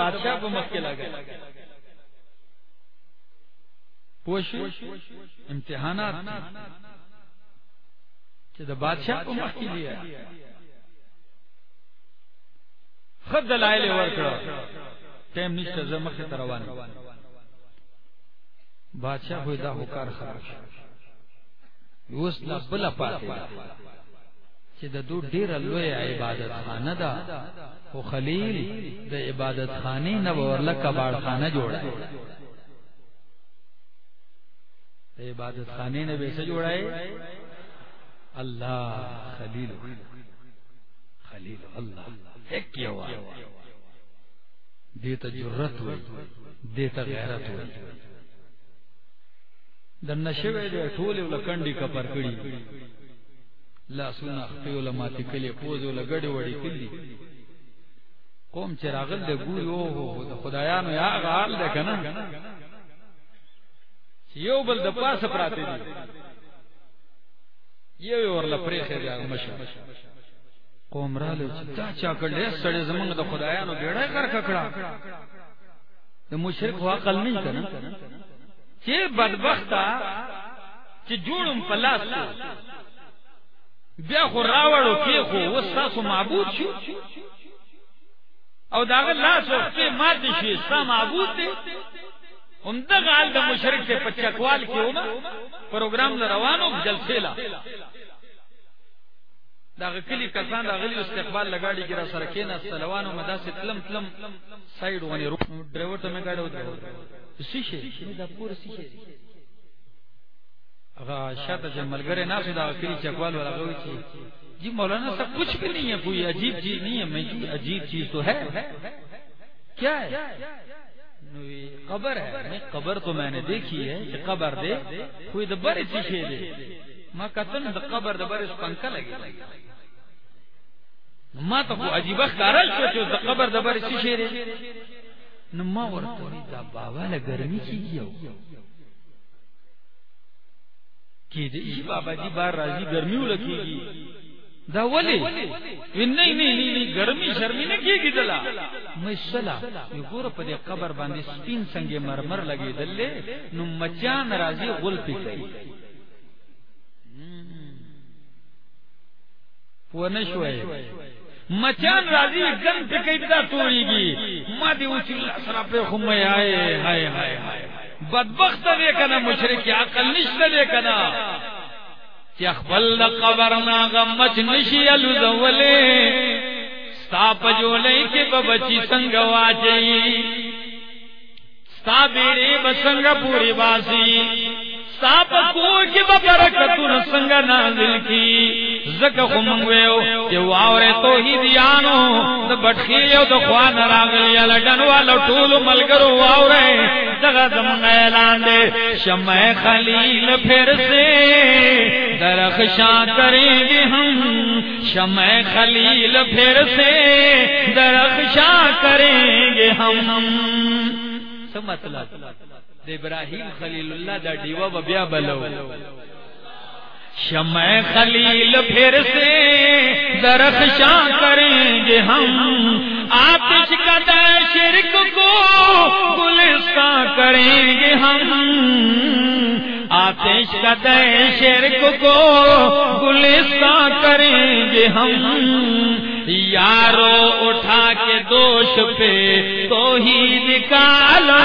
بادشاہ په مخ کې لګا امتحانات. چې د بادشاہ په مخ کې لیا خد دلائل ورکړه. ټیم نشته زمخه تروان بادشاہ خو دا هوکار خراب اوس لا بل پاتې چې د دو ډیر لوی عبادت خانه ده، خو خلیل د عبادت خانه نه ورله کباړ خانه جوړه. عبادت خانه نه به څه جوړای الله خلیل. خلیل الله ایک یو دیتا جرت ہوئی، دیتا غیرت ہوئی۔ د نشوي د ټوله لکنډي کپر کړي لا سنا خپل ماتي کلی پوز ول غړي وړي کلی۔ قوم چې راغل د ګوري او د خدایانو یا غال ده کنه یو بل د پاسه پراته دي یو ورل پرې خیر مشه قوم را له چې تا چا کړل سړی زمونږ د خدایانو ډېړې کر ککړه د مشرک عقل نه کنه چې بدبختا چې جوړم پلاس بیا خو راوړو کې خو وساسو معبود شو۔ او داغه لاس او په مات شي ستا معبود دی هم دغه حال د مشرک ته پچکوال کې ومه پروګرام روانو جلسه لا۔ دا کلی کسان دا غلی استقبال لگاڑی گرا سر کینا سلوانو مدا سے تلم تلم سائیڈ ونی رو ڈرائیور تو میں گاڑی ہوتا سیشے دا پور سیشے اگا شاید جب ملگرے نا سو دا کلی چکوال والا گوی چی جی مولانا سب کچھ بھی نہیں ہے؟ کوئی عجیب چیز نہیں ہے؟ میں جی عجیب چیز تو ہے؟ کیا ہے؟ قبر ہے قبر تو میں نے دیکھی ہے قبر دے کوئی دبر سیشے دے۔ ماں کتن قبر دبر اس پنکھا لگے ما ته خو عجیب ښکارل شو چې د قبر د بر څه شي نو ما ورته دا بابا له ګرمي کیږي کی دې بابا جی بار راځي، ګرمي ولکېږي دا ولی وین نه نه نه ګرمي، شرمي نه کیږي دلا. مې سلا، یو ګور په دې قبر باندې سپین څنګه مرمر لګېدلې، نو مچان راځي غل پی کوي. پوه شوي مچان راضی گن پہ کئی بدا توڑی گی۔ ما دی اوچی اللہ سرا پہ خمی آئے ہائے ہائے ہائے بدبخت دے کنا مشرک عقل نشت دے کنا۔ چی اخبل قبر ناغا مچ نشی علو دولے ستا پجو لئی کے ببچی سنگ واجئی ستا بیڑے بسنگ پوری باسی ساپ کو کی برکتون سنگ نازل کی. زکه خمنګو چې واورې توحید یانو د بټخي او خوان راغلی لډن والو ټول ملګرو واورې دغه زمون اعلان دے، شمع خلیل پھر سے درخشاں کریں گے ہم. شمع خلیل پھر سے درخشاں کریں گے ہم. مطلب۔ ابراہیم خلیل اللہ دا ڈیوا بیا بلو. شمع خلیل پھر سے درخشاں کریں گے ہم. آتش کا شرک کو گلستان کریں گے ہم. آتش کا شرک کو گلستان کریں گے ہم. یارو اٹھا کے دوش پہ تو ہی نکالا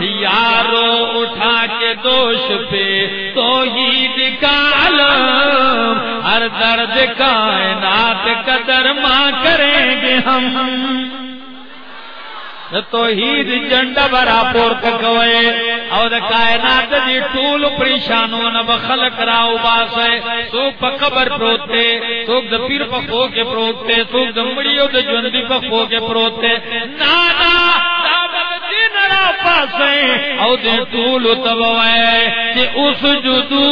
یارو اٹھا کے دوش پہ تو ہی نکالا ہر درد کائنات قدر ماں کریں گے ہم۔ توحید جنڈا برا پور کوئے۔ او د کائنات دی ټول پریشانو نه بخلق راو باسه سو په قبر پروت ته سو د پیر په خو کې پروت ته سو د مړیو د ژوند په خو کې پروت ته نا نا دا د دین را او د ټول تبوي چې اوس جدو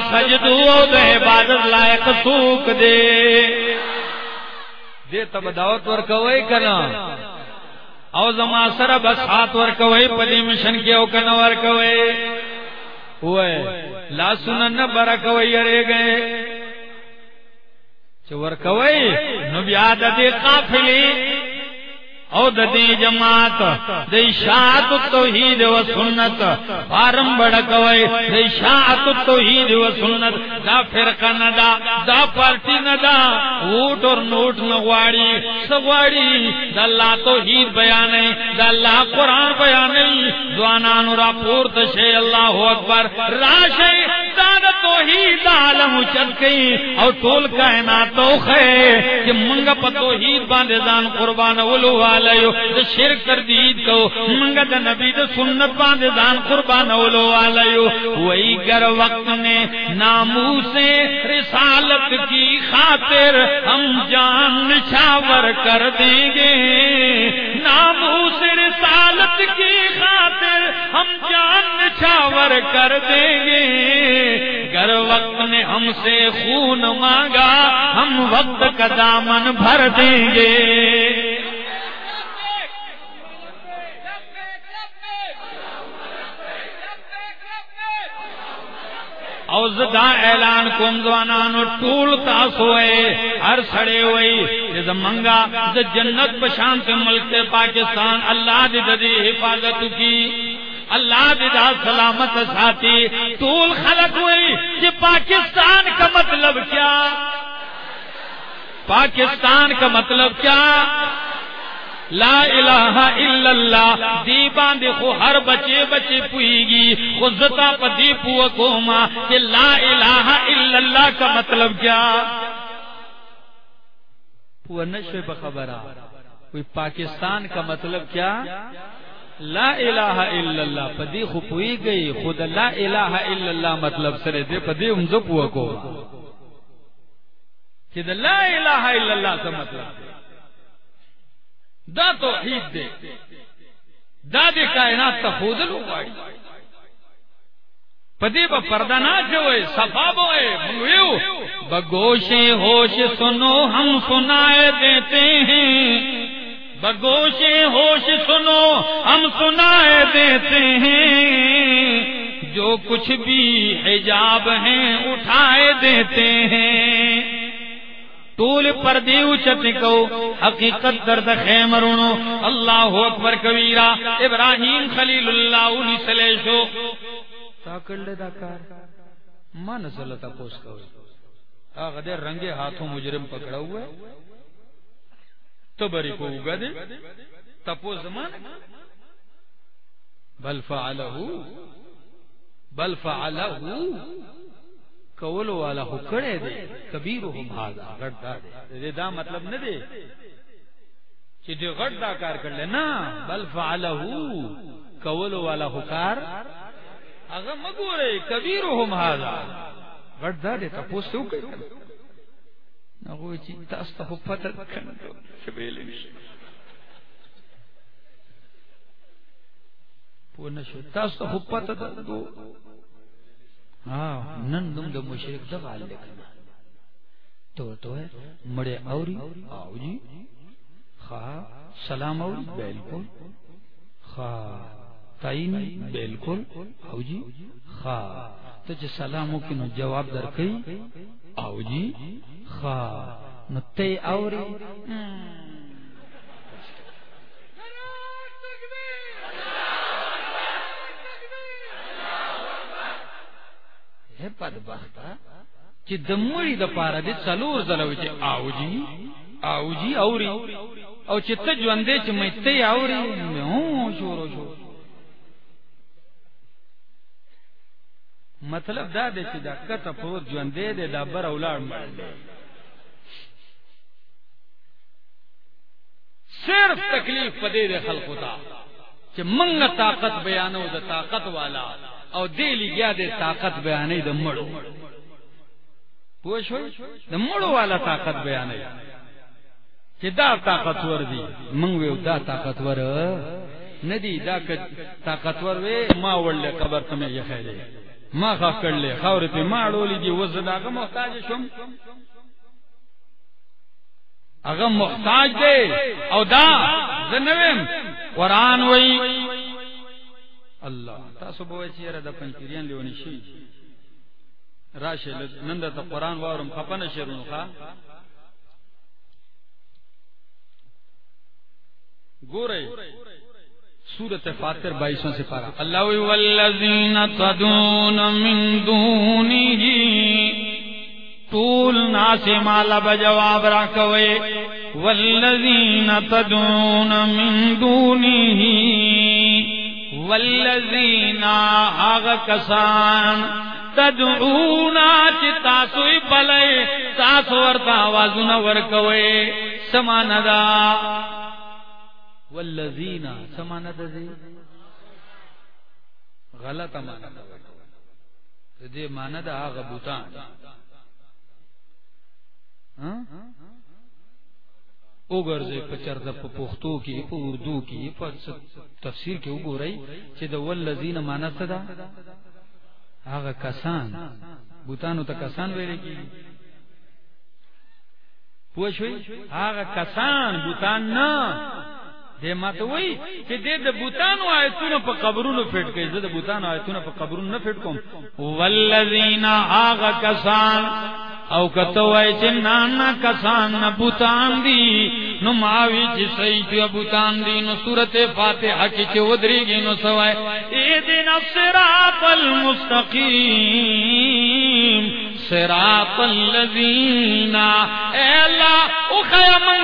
سجدو او د عبادت لایق سوک دے۔ دے تب دعوت ور کوي کنا۔ او زما سره بس ہاتھ ور کوي پدی مشن کې او کنا ور کوي وای لا سنن بر کوي اره گئے۔ چور کوي نو بیا د دې قافلې او د دې جماعت، د اشاعت توحید و سنت. فارم بڑ کوي د اشاعت توحید و سنت. دا فرقه نه دا دا پارٹی نه دا ووټ اور نوټ نه غواړي سغواړي د الله توحید بیانې د الله قران بیانې ځوانان را پورته شي الله اکبر. راشه دا د توحید عالم چت کئ. او ټول کائنات توخه چې مونږ په توحید باندې ځان قربان ولو والیو د شرک تردید کو منگا د نبی د سنت باندې ځان قربان اولو والیو وہی گر وقت نے نامو سے رسالت کی خاطر ہم جان نشاور کر دیں گے۔ نامو سے رسالت کی خاطر ہم جان نشاور کر دیں گے۔ گر وقت نے ہم سے خون مانگا، ہم وقت کا دامن بھر دیں گے۔ او زدا اعلان کوم ځوانانو ټول تاسو وې هر سړی وې زمنگا دا جنت بشانت ملک پاکستان، اللہ دی ددی حفاظت کی، اللہ دا سلامت ساتھی طول خلق ہوئی کہ پاکستان کا مطلب کیا؟ پاکستان کا مطلب کیا؟ لا الہ الا اللہ دی باندې خو هر بچے بچے پوئیگی خودتا پا دی پو کوما، کہ لا الہ الا اللہ کا مطلب کیا؟ وہ نشو بخبرہ، کوئی پاکستان کا مطلب کیا؟ لا الہ الا اللہ، پدی خو پوئی گئی خود لا الہ الا اللہ مطلب سرے دے، پدی امزو پو کو۔ کہ لا الہ الا اللہ کا مطلب۔ دا توحید دے۔ دا دے کائنات تا خودلو گاڑی پدی با پردہ نہ جوئے، صفا بوئے منویو بگوش ہوش سنو، ہم سنائے دیتے ہیں۔ بگوش ہوش سنو، ہم سنائے دیتے ہیں۔ جو کچھ بھی حجاب ہیں، اٹھائے دیتے ہیں۔ طول پر دیو چت کو، حقیقت درد خیمرونو، اللہ اکبر کبیرہ، ابراہیم خلیل اللہ علی سلیشو۔ تا کر دا کار، ما نزل تا پوس کوئی آغا دے رنگے ہاتھوں مجرم پکڑا ہوا ہے تو بری کو اگا دے۔ تپو زمان بل فعلہو۔ بل فعلہو۔ کولو والا ہو کڑے دے کبیرو ہم حاضا غٹ دا دے دا مطلب نہ دے چی دے غٹ دا کار کر لے نا بل فعلہو کولو والا ہو کار۔ رہے کبیرو ہم حاضا غٹ دا دے تپو سو کئی نگوی چی تاستا خو پتر کنو شبیلی نشو پونشو تاستا خو پتر دو۔ ہاں ہاں، نن دم د مشرک د غال لکنا تو تو ہے، مڑے اوری، آو جی خا سلام اوری، بالکل۔ خا تائین بالکل۔ آو جی خا تو جی سلامو کی نو جواب در کئی، آو جی خا نو تے اوری بدبختا چې د مړي د پاره دي څلور زلو چې او جی او جی اوري او چې ته ژوندې چې مې ته اوري نو شورو شو مطلب دا دی چې دا کته پروت ژوندې دی، دا بر اولاد مړ صرف تکلیف پدې د خلقو ته چې منګه طاقت بیانو د طاقت والا. او دیلی گیا دے طاقت بیانے دا مڑو. پوچھو دا مڑو والا طاقت بیانے کہ دا طاقتور دی منگویو دا طاقتور ندی دا طاقتور وے ما وڑلے قبر تمہیں یہ خیلے ما خواہ کر لے خور ما ڈولی دی وزد آگا محتاج شم. اگر محتاج دے، او دا زنویم قرآن وئی اللہ تاسو بوئی چی را دا پنکریان لیونی شی راشه نند تا قرآن وارم خپن شرون خوا گورے سورت فاتر بائیسوں سے پارا اللہ والذین تدون من دونی طول ناس مالا بجواب راکوئے والذین تدون من دونی والذین آغا کسان تدعونا چی تاسو بلے تاسو ورطا آوازونا ورکوئے، سمانا دا. والذین، سمانا دا دی؟ غلط مانا دا دی مانا دا آغا بوتان. اوگر زی پچر دا پا پختو کی پا اردو کی پا تفسیر کی اوگو رئی چی دا واللزین مانا صدا آغا کسان، بوتانو تا کسان ویلے کی پوشوی آغا کسان، بوتان نا دے ما تو وہی کہ دے دے بوتانو آیتونو پا قبرونو پھیٹ کئی زد بوتانو آیتونو پا قبرونو نا پھیٹ کم والذین آغا کسان، او کتو وای چې نانا کسان بوتان دی نو ماوی چې صحیح دی بوتان دی نو سورته فاتحه کې چې ودرېږي نو سوای اے دین الصراط المستقیم. صراط الذین، اے اللہ، او خیا من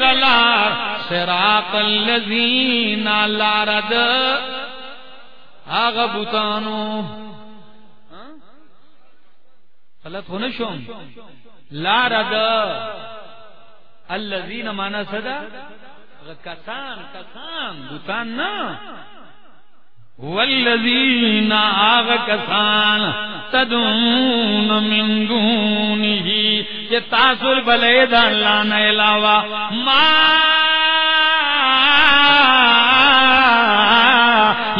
غلار. صراط الذین لارد. آغا بوتانو. غلط ہونا شوم لارا دا الذین مانا صدا. کسان کسان، بوتان نا. والذین آغا کسان تدون من دونه کہ تاثر بلید اللہ نے علاوہ ما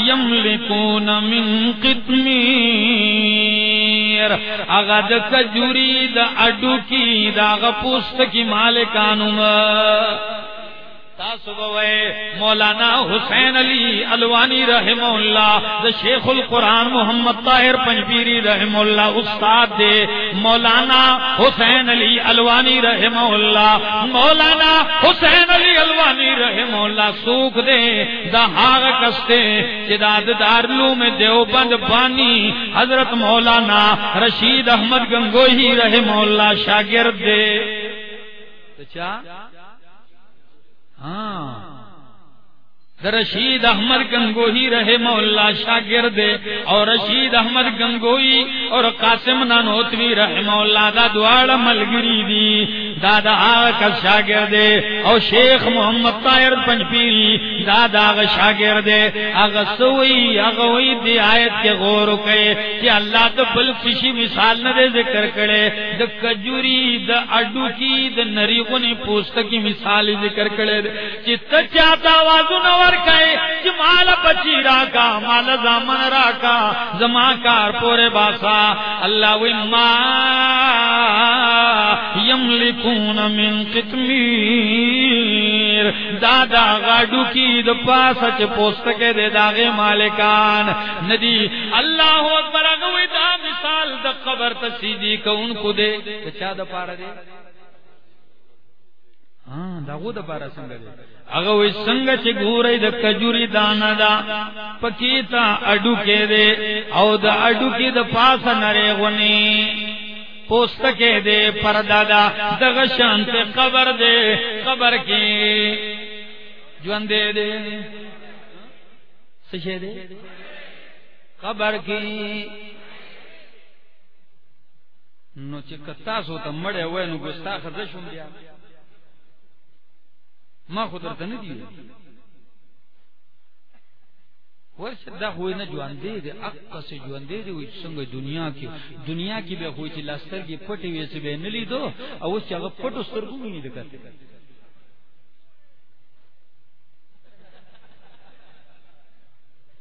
یملکون من قطمیر۔ اغا د کجوری د اڈو کی دا غ پوست کی مالکانو مولانا حسین علی الوانی رحم اللہ دا شیخ القرآن محمد طاہر پنجبیری رحم اللہ استاد دے۔ مولانا حسین علی الوانی رحم اللہ مولانا حسین علی الوانی رحم اللہ سوکھ دے، دا کستے، جداد دارلو میں دیوبند بانی۔ حضرت مولانا رشید احمد گنگوہی رحم اللہ شاگرد دے۔ چاہ ہاں۔ رشید احمد گنگوئی رہے مولا شاگرد اور رشید احمد گنگوئی اور قاسم نانوتوی رہے مولا دا دوار ملگری دی۔ دادا کا شاگرد اور شیخ محمد طاہر پنجپیری دادا کا شاگرد اگ سوئی اگوئی دی آیت کے غور کے کہ اللہ تو بل کسی مثال نہ دے ذکر کرے د کجوری د اڈو کی د نریغنی پوست کی مثال ذکر کرے چت چاہتا وازو نور کئے کہ مال بچی را کا مال زامن را کا زما کار پورے باسا، اللہ وی ما یملکون من قتمیر دادا غاڈو کی د پاس چ پوست کے دے داغے مالکان۔ ندی، اللہ اکبر اگوی دا مثال د قبر تسیدی کون کو دے۔ چا د پارا دے؟ ہاں دا غو د پارا سنگ دے۔ اگر وہ سنگ چ گورے د کجوری دانا دا۔ پکیتا اڈو کے دے۔ او دا اڈو کی د پاس نرے غنی۔ پوست کے دے پر دادا دغ شانت قبر دے۔ قبر کی جوان دے دے۔ سشے دے۔ قبر کی۔ نو چکتا سو تا مڑے ہوئے نو گستاخ دشم بیا۔ ما خود درته نه دی ورشه دا خو نه ژوند دی اقا سے ژوند دی وي څنګه دنیا کې دنیا کې به خو چې لاستر کې پټي وي چې به نه لیدو، او چې هغه پټو سترګو نه دکته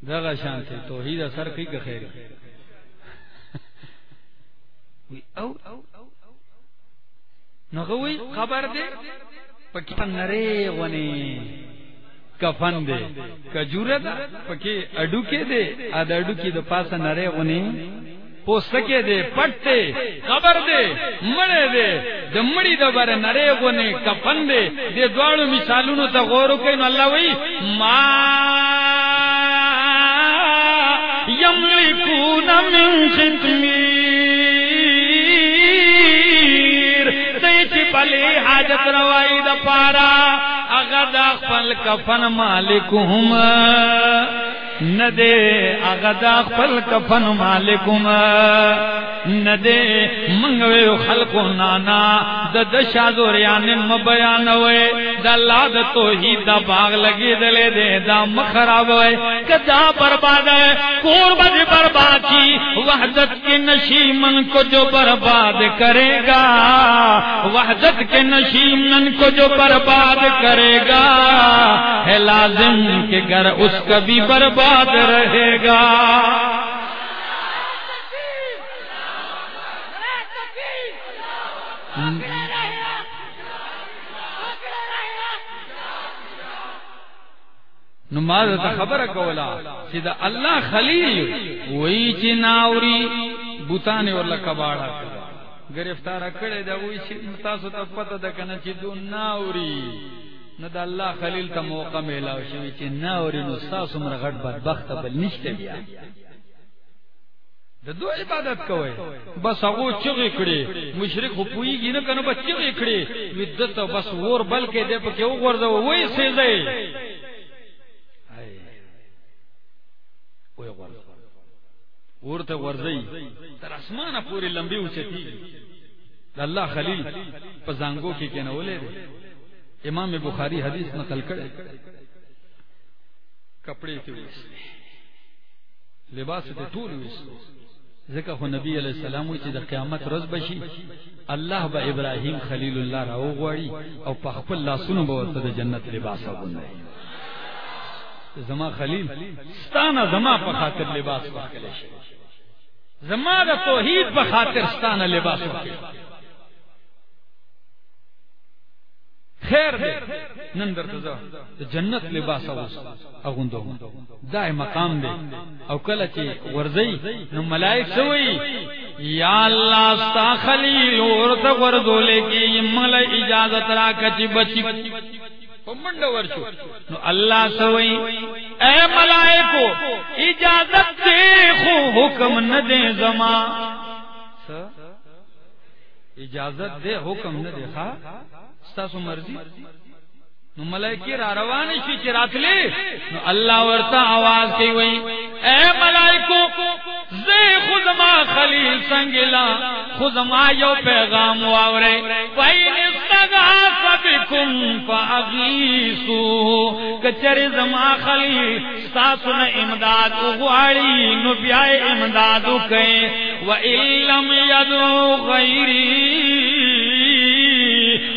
دغه شان ته توحید اثر کوي که خیر؟ وی، او، نو خبر دی پکی نرے ونی کفن دے کجورا دا پکی اڈو کے دے اد اڈو کی دو پاس نرے ونی پوسکے دے پٹتے قبر دے، مڑے دے، دمڑی دو بر نرے ونی کفن دے دے دوالو مثالونو تا غورو کئی نو اللہ وی ما یملکون من ختمی پلی حاجت روائی دا پارا، اگر دا خپل کفن مالکوم ندے، اگر دا خپل کفن مالکوم ندے، منگوے خلقو نانا، دا دشا دوریان مبیان ہوئے۔ دا اللہ دا توحید دا باغ لگی دلے دے، دا مخراب ہوئے۔ کدا برباد ہے؟ کور بج برباد کی؟ وحدت کے نشیمن کو جو برباد کرے گا۔ وحدت کے نشیمن کو جو برباد کرے گا، ہے لازم کہ گھر اس کا بھی برباد رہے گا۔ نماز تا خبر کولا سیدا اللہ خلیل، وہی چی ناوری بوتانے اور کباڑا گرفتار کړي دا وی چې تاسو ته پته ده کنه چې دو ناوري. نو د الله خلیل ته موقع میلاو شي چې ناوري، نو تاسو مر غټ بدبخت بل نشته بیا. د دو عبادت کوي بس هغه چغې کړي مشرک خو پويږي نه کنه، بس چغې کړي ودت بس ور بلکې دې په کې وګورځو وای سي ورته ورځي تر اسمانه پوری لمبي اوچتي الله خلیل په زنګو کې کېنولې امام بخاری حدیث نقل کړي کپڑے ته وېسلې لباس ته ټول وېسلې ځکه خو نبی علیہ السلام چې د قیامت ورځ بشي الله به ابراهیم خلیل الله راو غواړي او په خپل لاسونو به ورته د جنت لباس وګوري زما خلیل. ستانه زما په خاطر لباس پخلی شي. زما د توحید په خاطر ستانه لباس پخلی خیر دے نن درته جنت لباس اوس اغوندو دای مقام دے او کله چې ورځي نو ملائک سوئی یا الله استا خلیل، ورته ورزولې کی مل اجازه را کچ بچی پمنډ ورشو نو اللہ سوئی اے ملائکو، اجازت دے، خو حکم نہ دے زما۔ اجازت دے، حکم نہ دے، خواہ؟ ستاسو مرضی؟ نو ملائکی را روان شي چې راتلې، نو اللہ ورطا آواز کی وئی اے ملائکو، زه خودما خلیل سنگلا خودما یو پیغام واوره وای سبکن فا اغیسو کچر زما خلیل ساسن امداد اغواری نو بیا امداد وکئ. و ان لم یدعو غیری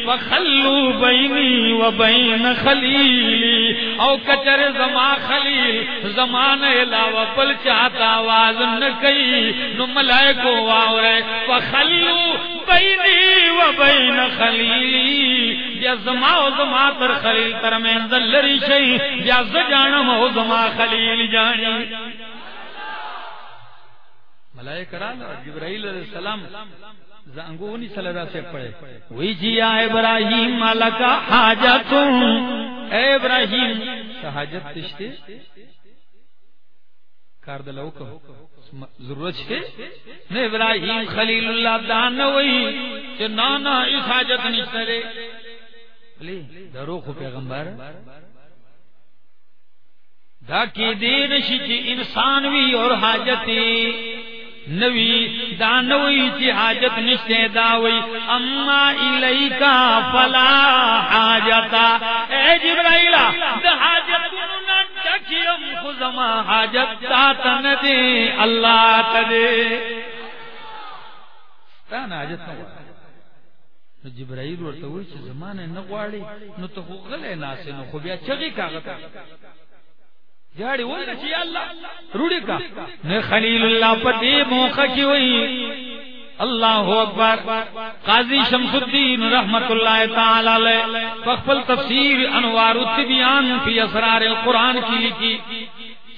وخلو بینی و بین خلیلی او کچر زما خلیل زمان علاوہ پل چاہتا آواز نکئی نو ملائکو واورے وخلو بینی و بین خلیلی بیا زما و زما تر خلیل تر میں لری شئی. بیا زجانم و زما خلیل جانی. ملائکہ رالا، جبرائیل علیہ السلام زنگونی سلدا سے پڑے وی جی ابراہیم مالکا حاجت اے ابراہیم حاجت تشتے کار دلو کو ضرورت ہے نہ ابراہیم خلیل اللہ دان وئی کہ نانا اس حاجت نشترے علی درو خو پیغمبر. دا کی دین شی انسان وی اور حاجتی نوی دانوی چی حاجت نشتے داوی اما الیکا فلا حاجتا۔ اے جبرائیلا دا حاجت کنونا چکیم خزما حاجت تاتا ندے اللہ تدے تانا حاجت نوائی نو جبرائیل ورته وی چې زمانه نه غواړي، نو ته خو غلې ناسې نو خو بیا چغې کاغه جاڑی ولنا چی اللہ، روڑی کا۔ نے خلیل اللہ پتی موقع کی ہوئی۔ اللہ اکبر۔ قاضی شمس الدین رحمت اللہ تعالی علیہ۔ فخفل تفسیر انوار التبیان فی اسرار القرآن کی لکھی۔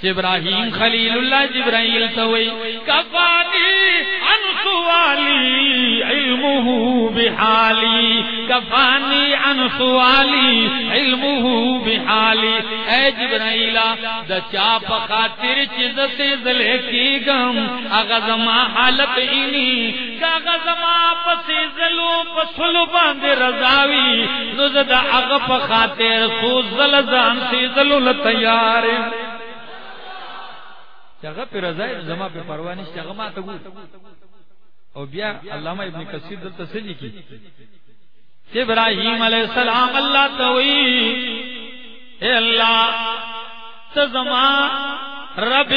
ابراہیم خلیل اللہ جبرائیل توئی کفانی عن سوالی علمه بحالی، کفانی عن سوالی علمه بحالی۔ اے جبرائیلا دا چاپ خاطر چیز سے زلے کی گم اغزما حالت اینی کاغزما پسی زلو پسلو باند رضاوی۔ نزد اغپ خاطر سو زلزان سی زلو لتیارے چغه پر رضای زما په پروا نشته هغه ما ته ګور او بیا علامہ ابن کثیر دلته سړي کی چې ابراهیم علی السلام الله توي اے الله، ته زما رب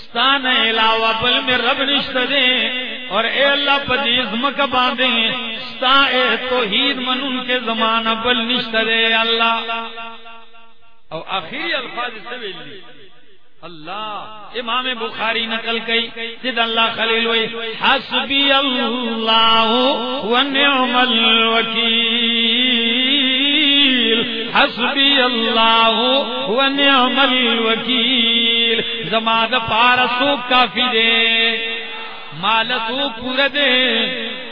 ستان علاوہ بل میں رب نشته دے اور اے اللہ پدیز مکہ باندھے ستا اے توحید منون کے زمانہ بل نشته دے اللہ او اخری الفاظ سویلی اللہ امام بخاری نقل گئی جد اللہ خلیل ہوئی، حسبی اللہ ونعم الوکیل، حسبی اللہ ونعم الوکیل زمان پارسو کافی دے۔ مالکو پورا دے،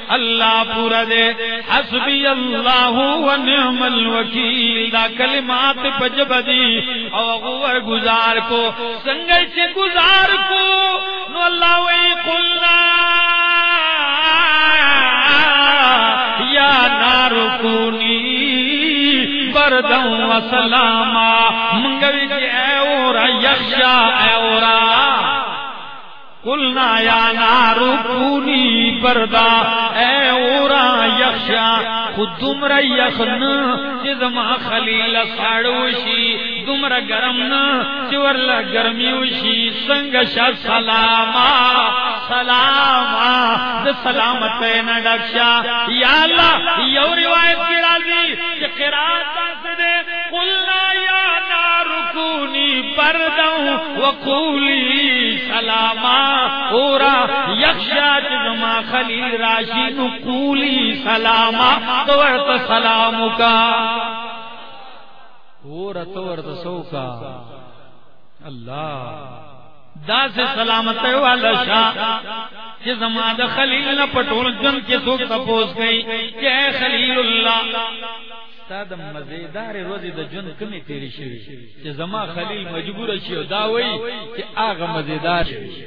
اللہ پورا دے۔ حسبی اللہ و نعم الوکیل، دا کلمات پجب دی او غور گزار کو، سنگل سے گزار کو۔ نو اللہ وی قلنا یا نار کونی۔ بردن و سلاما۔ منگوی جی اے اورا، یخشا اے اورا۔ قلنا یا نارو کونی بردا اے اورا یخشا، خود دمر یخن چیزما خلیل ساڑوشی دمر گرم چورل گرمیوشی سنگشا سلاما سلاما، د سلامت نڈکشا یا اللہ، یو روایت کی راضی کہ قرآن دے، قلنا یا نارو کونی بردن وقولی سلاما اورا یخشا جزما خلیل راشی نقولی سلاما دورت سلامو کا اورا تورت سو کا اللہ دا سے سلامت والا شاہ کہ زما د خلیل نہ پٹول جن کے سوک تپوس گئی کہ اے خلیل اللہ تا د مزیدار روزی د جن کمی تیری شوی. چې زما خلیل مجبور شي دا وای چې هغه مزیدار شي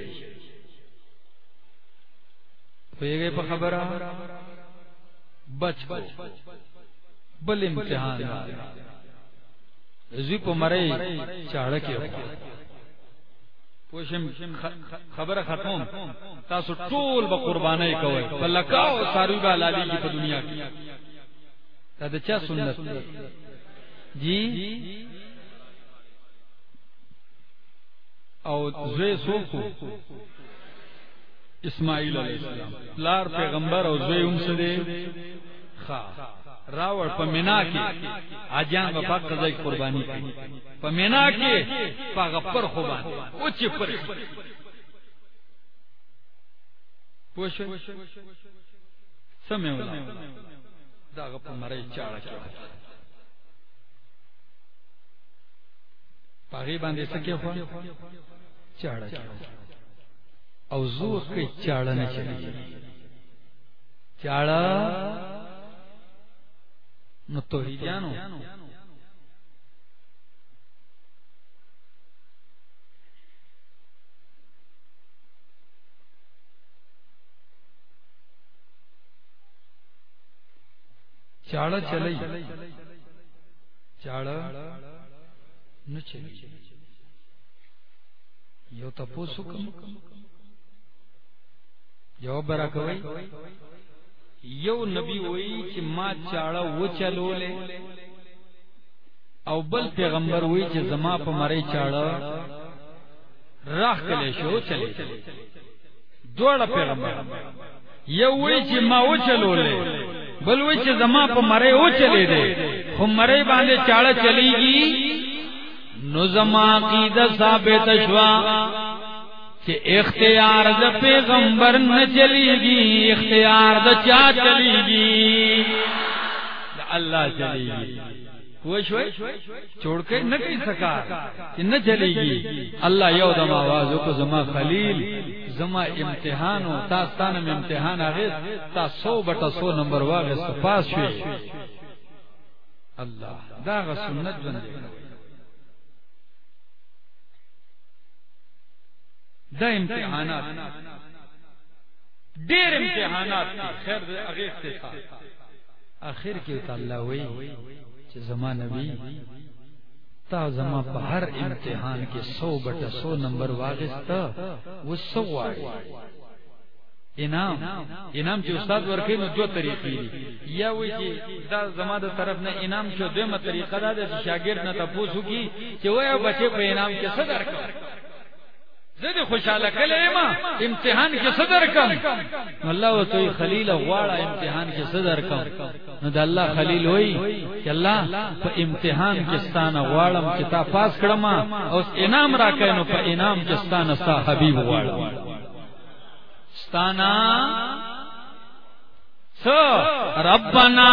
پیږي په خبره بچ بل امتحان. زی په مړی چاړه کې پوشم خبره ختم تاسو ټول به قربانای کوي بلکاو ساروی با لالی کی په دنیا کې دا د چا سنت؟ جی؟ او زوی سوکو اسماعیل علیہ السلام لار پیغمبر او زوی هم سره خا راوړ په مینا کې اجان په پاک ځای قرباني کوي په مینا کې پاغه پر خو باندې او چې پر۔ پوښ سمې ولا دا په مړی چاړه کې پاغي باندې سکه خو چاړه او زور کې چاړه نه چي چاړه؟ نو توحیدیانو چاڑا چلئی چاڑا نہ چلی یو تپوسو کم جواب برا کوي یو نبی وئی چې ما چاړه و چلولې او بل پیغمبر وئی چې زما په مړی چاړه راخ کله شو چلے دوړه پیغمبر یو وئی چې ما و چلولې بل وئی چې زما په مړی و چلے دے۔ خو مرے باندے چاڑا چلی گی۔ نو زما قیده ثابت شوا کہ اختیار دا پیغمبر نہ چلی گی، اختیار دا چا چلی گی۔ اللہ چلی گی۔ کوئی چھوڑ کے نہ کہی سکا کہ نہ چلے گی۔ اللہ یو دم آوازو کو زما خلیل، زما امتحان ہو تا ستان میں امتحان آگے تا سو بٹا سو نمبر واغ پاس شوی اللہ، دا غ سنت بندے۔ دا امتحانات۔ دیر امتحانات خیر اغیخ تھا آخر کی اللہ ہوئی۔ کہ زمان نبی تا زما په هر امتحان کې 100 بٹا 100 نمبر واغستا و 100 واغی انعام انعام چې استاد ورکړي نو دوه طریقې دي یا وی چې دا زما د طرف نه انعام شو دویمه طریقه دا ده چې شاګرد نه تاسو کی چې وای بچي په انعام کې څه درکړي زد خوشاله کله ما امتحان کې صدر کم الله و تو خلیل غواړه امتحان کې صدر کم نو د الله خلیل وای چې الله په امتحان کې ستانه غواړم چې پاس کړم او انعام راکې نو په انعام کې ستانه ستا حبیب غواړم. ستانا سو ربنا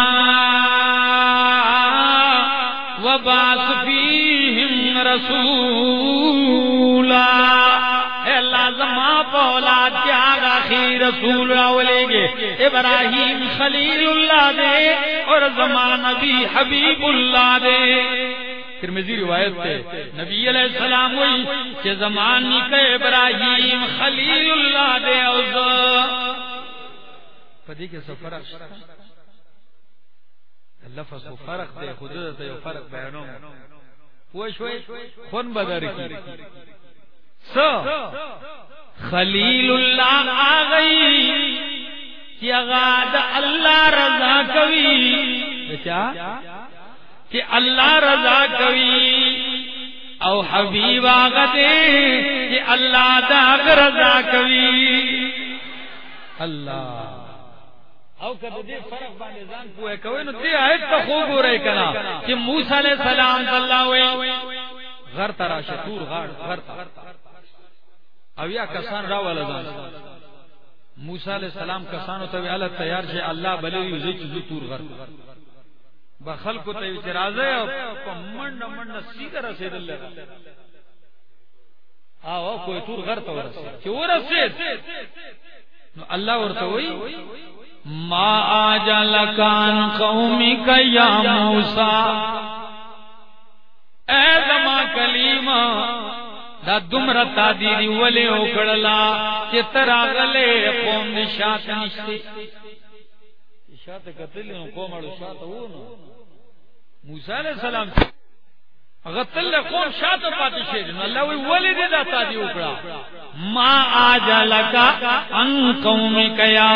وبعث فيهم رسولا. پولاد کے آگا خیر رسول راولے گے۔ ابراہیم خلیل اللہ دے اور زمان نبی حبیب اللہ دے۔ ترمذی روایت تے نبی علیہ السلام ہوئی کہ زمانی کے ابراہیم خلیل اللہ دے اوز پدی کے سفر لفظ و فرق دے خود تے فرق بیانوں پوښوي خون بدر کی۔ س خلیل اللہ آگئی، کہ اغاد اللہ رضا کوي کیا کہ اللہ رضا کوي او حبیب آگدے کہ اللہ داغ رضا کوي اللہ۔ او کده دې فرق باندې ځان پوهه کوي نو دې آیت ته خو ګورئ کنا چې موسی علیہ السلام صلی الله علیه غر ترا شتور غار غر ترا او یا کسان را ولا ځان موسی علیہ السلام کسانو ته الله تیار شه، الله بلوي زې چې تور غر. بخل کو ته چې راځي او په منډه منډه سیده رسیدل او کوئی تور غر ته ورسید. چې ورسید، نو الله ورته وایي ما آجل کان قومی کا یا موسا اے زما کلیما دا دمر تادیری ولی اکڑلا چی تراغلے قوم نشات نشتے شات قتل قوم اڑو شاعت ہو نو۔ موسیٰ علیہ السلام غتل قوم شات پاتی شیر اللہ وی ولی دی دا تادی اکڑا۔ ما آجلکا ان قومی کا یا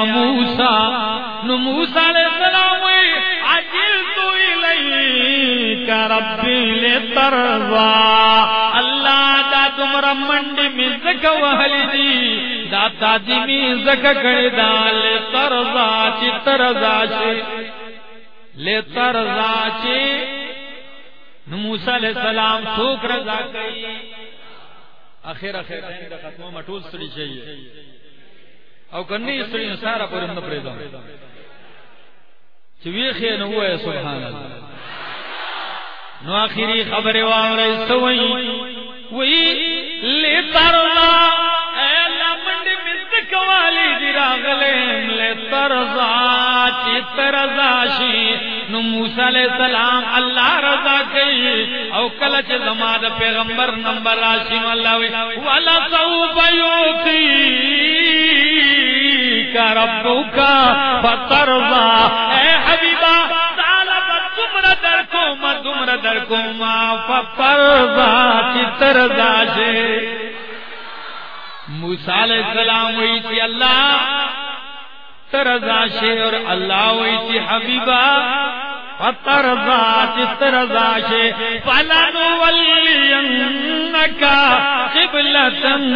نو موسیٰ علیہ السلام وی عجلتو الیک ربی لترضا۔ اللہ دا تمرا منڈی میں زکا وحلی دی، دا تادی میں زکا کڑی دا لترضا چی ترضا چی۔ لترضا چی موسیٰ علیہ السلام سوک رضا کئی اخیر اخیر د ختمه مټول سړي شي او کني سړي سارا پر نه پرېدم چې وی خې نو وای سبحان الله. نو اخیری خبر واورې سوئی وی لترضا اے لمند مز کوالی دی راغلے لترضا چی ترضا شی نو موسی علیہ السلام اللہ رضا کئی۔ او کلچ زمان پیغمبر نمبر راشی نو اللہ وی۔ والا سوف یوتی، کا ربکا فترضا۔ اے حبیبا تمر در کو، ما تمر در کو، ما فپرزا چترزا شے موسیٰ علیہ السلام ہوئی تھی اللہ، ترزا شے اور اللہ ہوئی تھی حبیبہ فترزا چترزا شے فلنو ولینکا قبلتن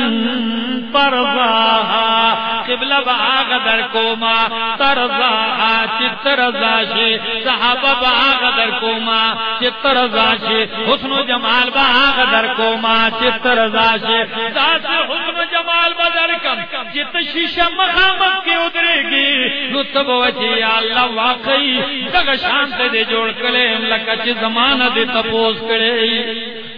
ترزاہا قبلہ باغ در کوما ترزاہا چترزا شے صحابہ باغ در کوما چترزا شے حسن و جمال باغ در کوما چترزا شے ذات حسن و جمال بدر کم، جت شیشہ مخامت کے ادرے گی نو تب وچی اللہ واقعی دغ شانت دے جوڑ کلے لکا چی زمانہ دے تپوس کرے۔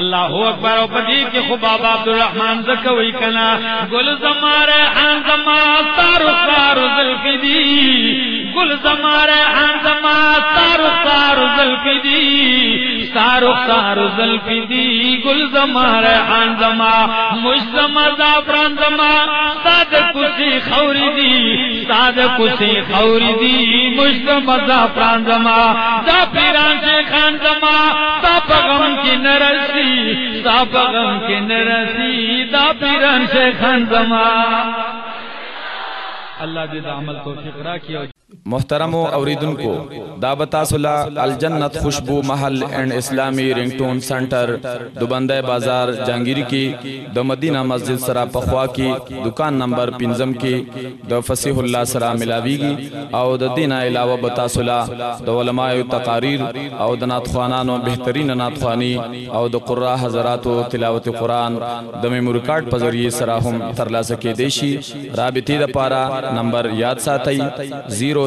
اللہ اکبر و پدید کے خوب بابا عبدالرحمن زکوی کنا گل زمار حان زما تارو سارو ذلفی دی گل زمار حان زما تارو سارو ذلفی دی سارو سارو ذلفی دی گل زمار حان زما مش زما زعفران زما ساد کسی خوری دی ساد کسی خوری دی مش زما زعفران زما دا پیران سے خان زما تا پغم کی نرسی تا غم کی نرسی دا پیران سے زمان۔ اللہ دې عمل توفیق را کیا محترم اوریدن کو دعوت صلا الجنت خوشبو محل اینڈ اسلامی رنگٹون سنٹر دوبندہ بازار جہانگیری کی دو مدینہ مسجد سرا پخوا کی دکان نمبر پنزم کی دو فصیح اللہ سرا ملاوی گی او د دین علاوہ بتا صلا دو علماء تقاریر او د نات خوانانو بہترین نات خوانی او د قرا حضرات تلاوت قرآن د میمور کارت په ذریعے سرا هم ترلاسه کې دیشي رابطی د پارا نمبر یاد ساتئی زیرو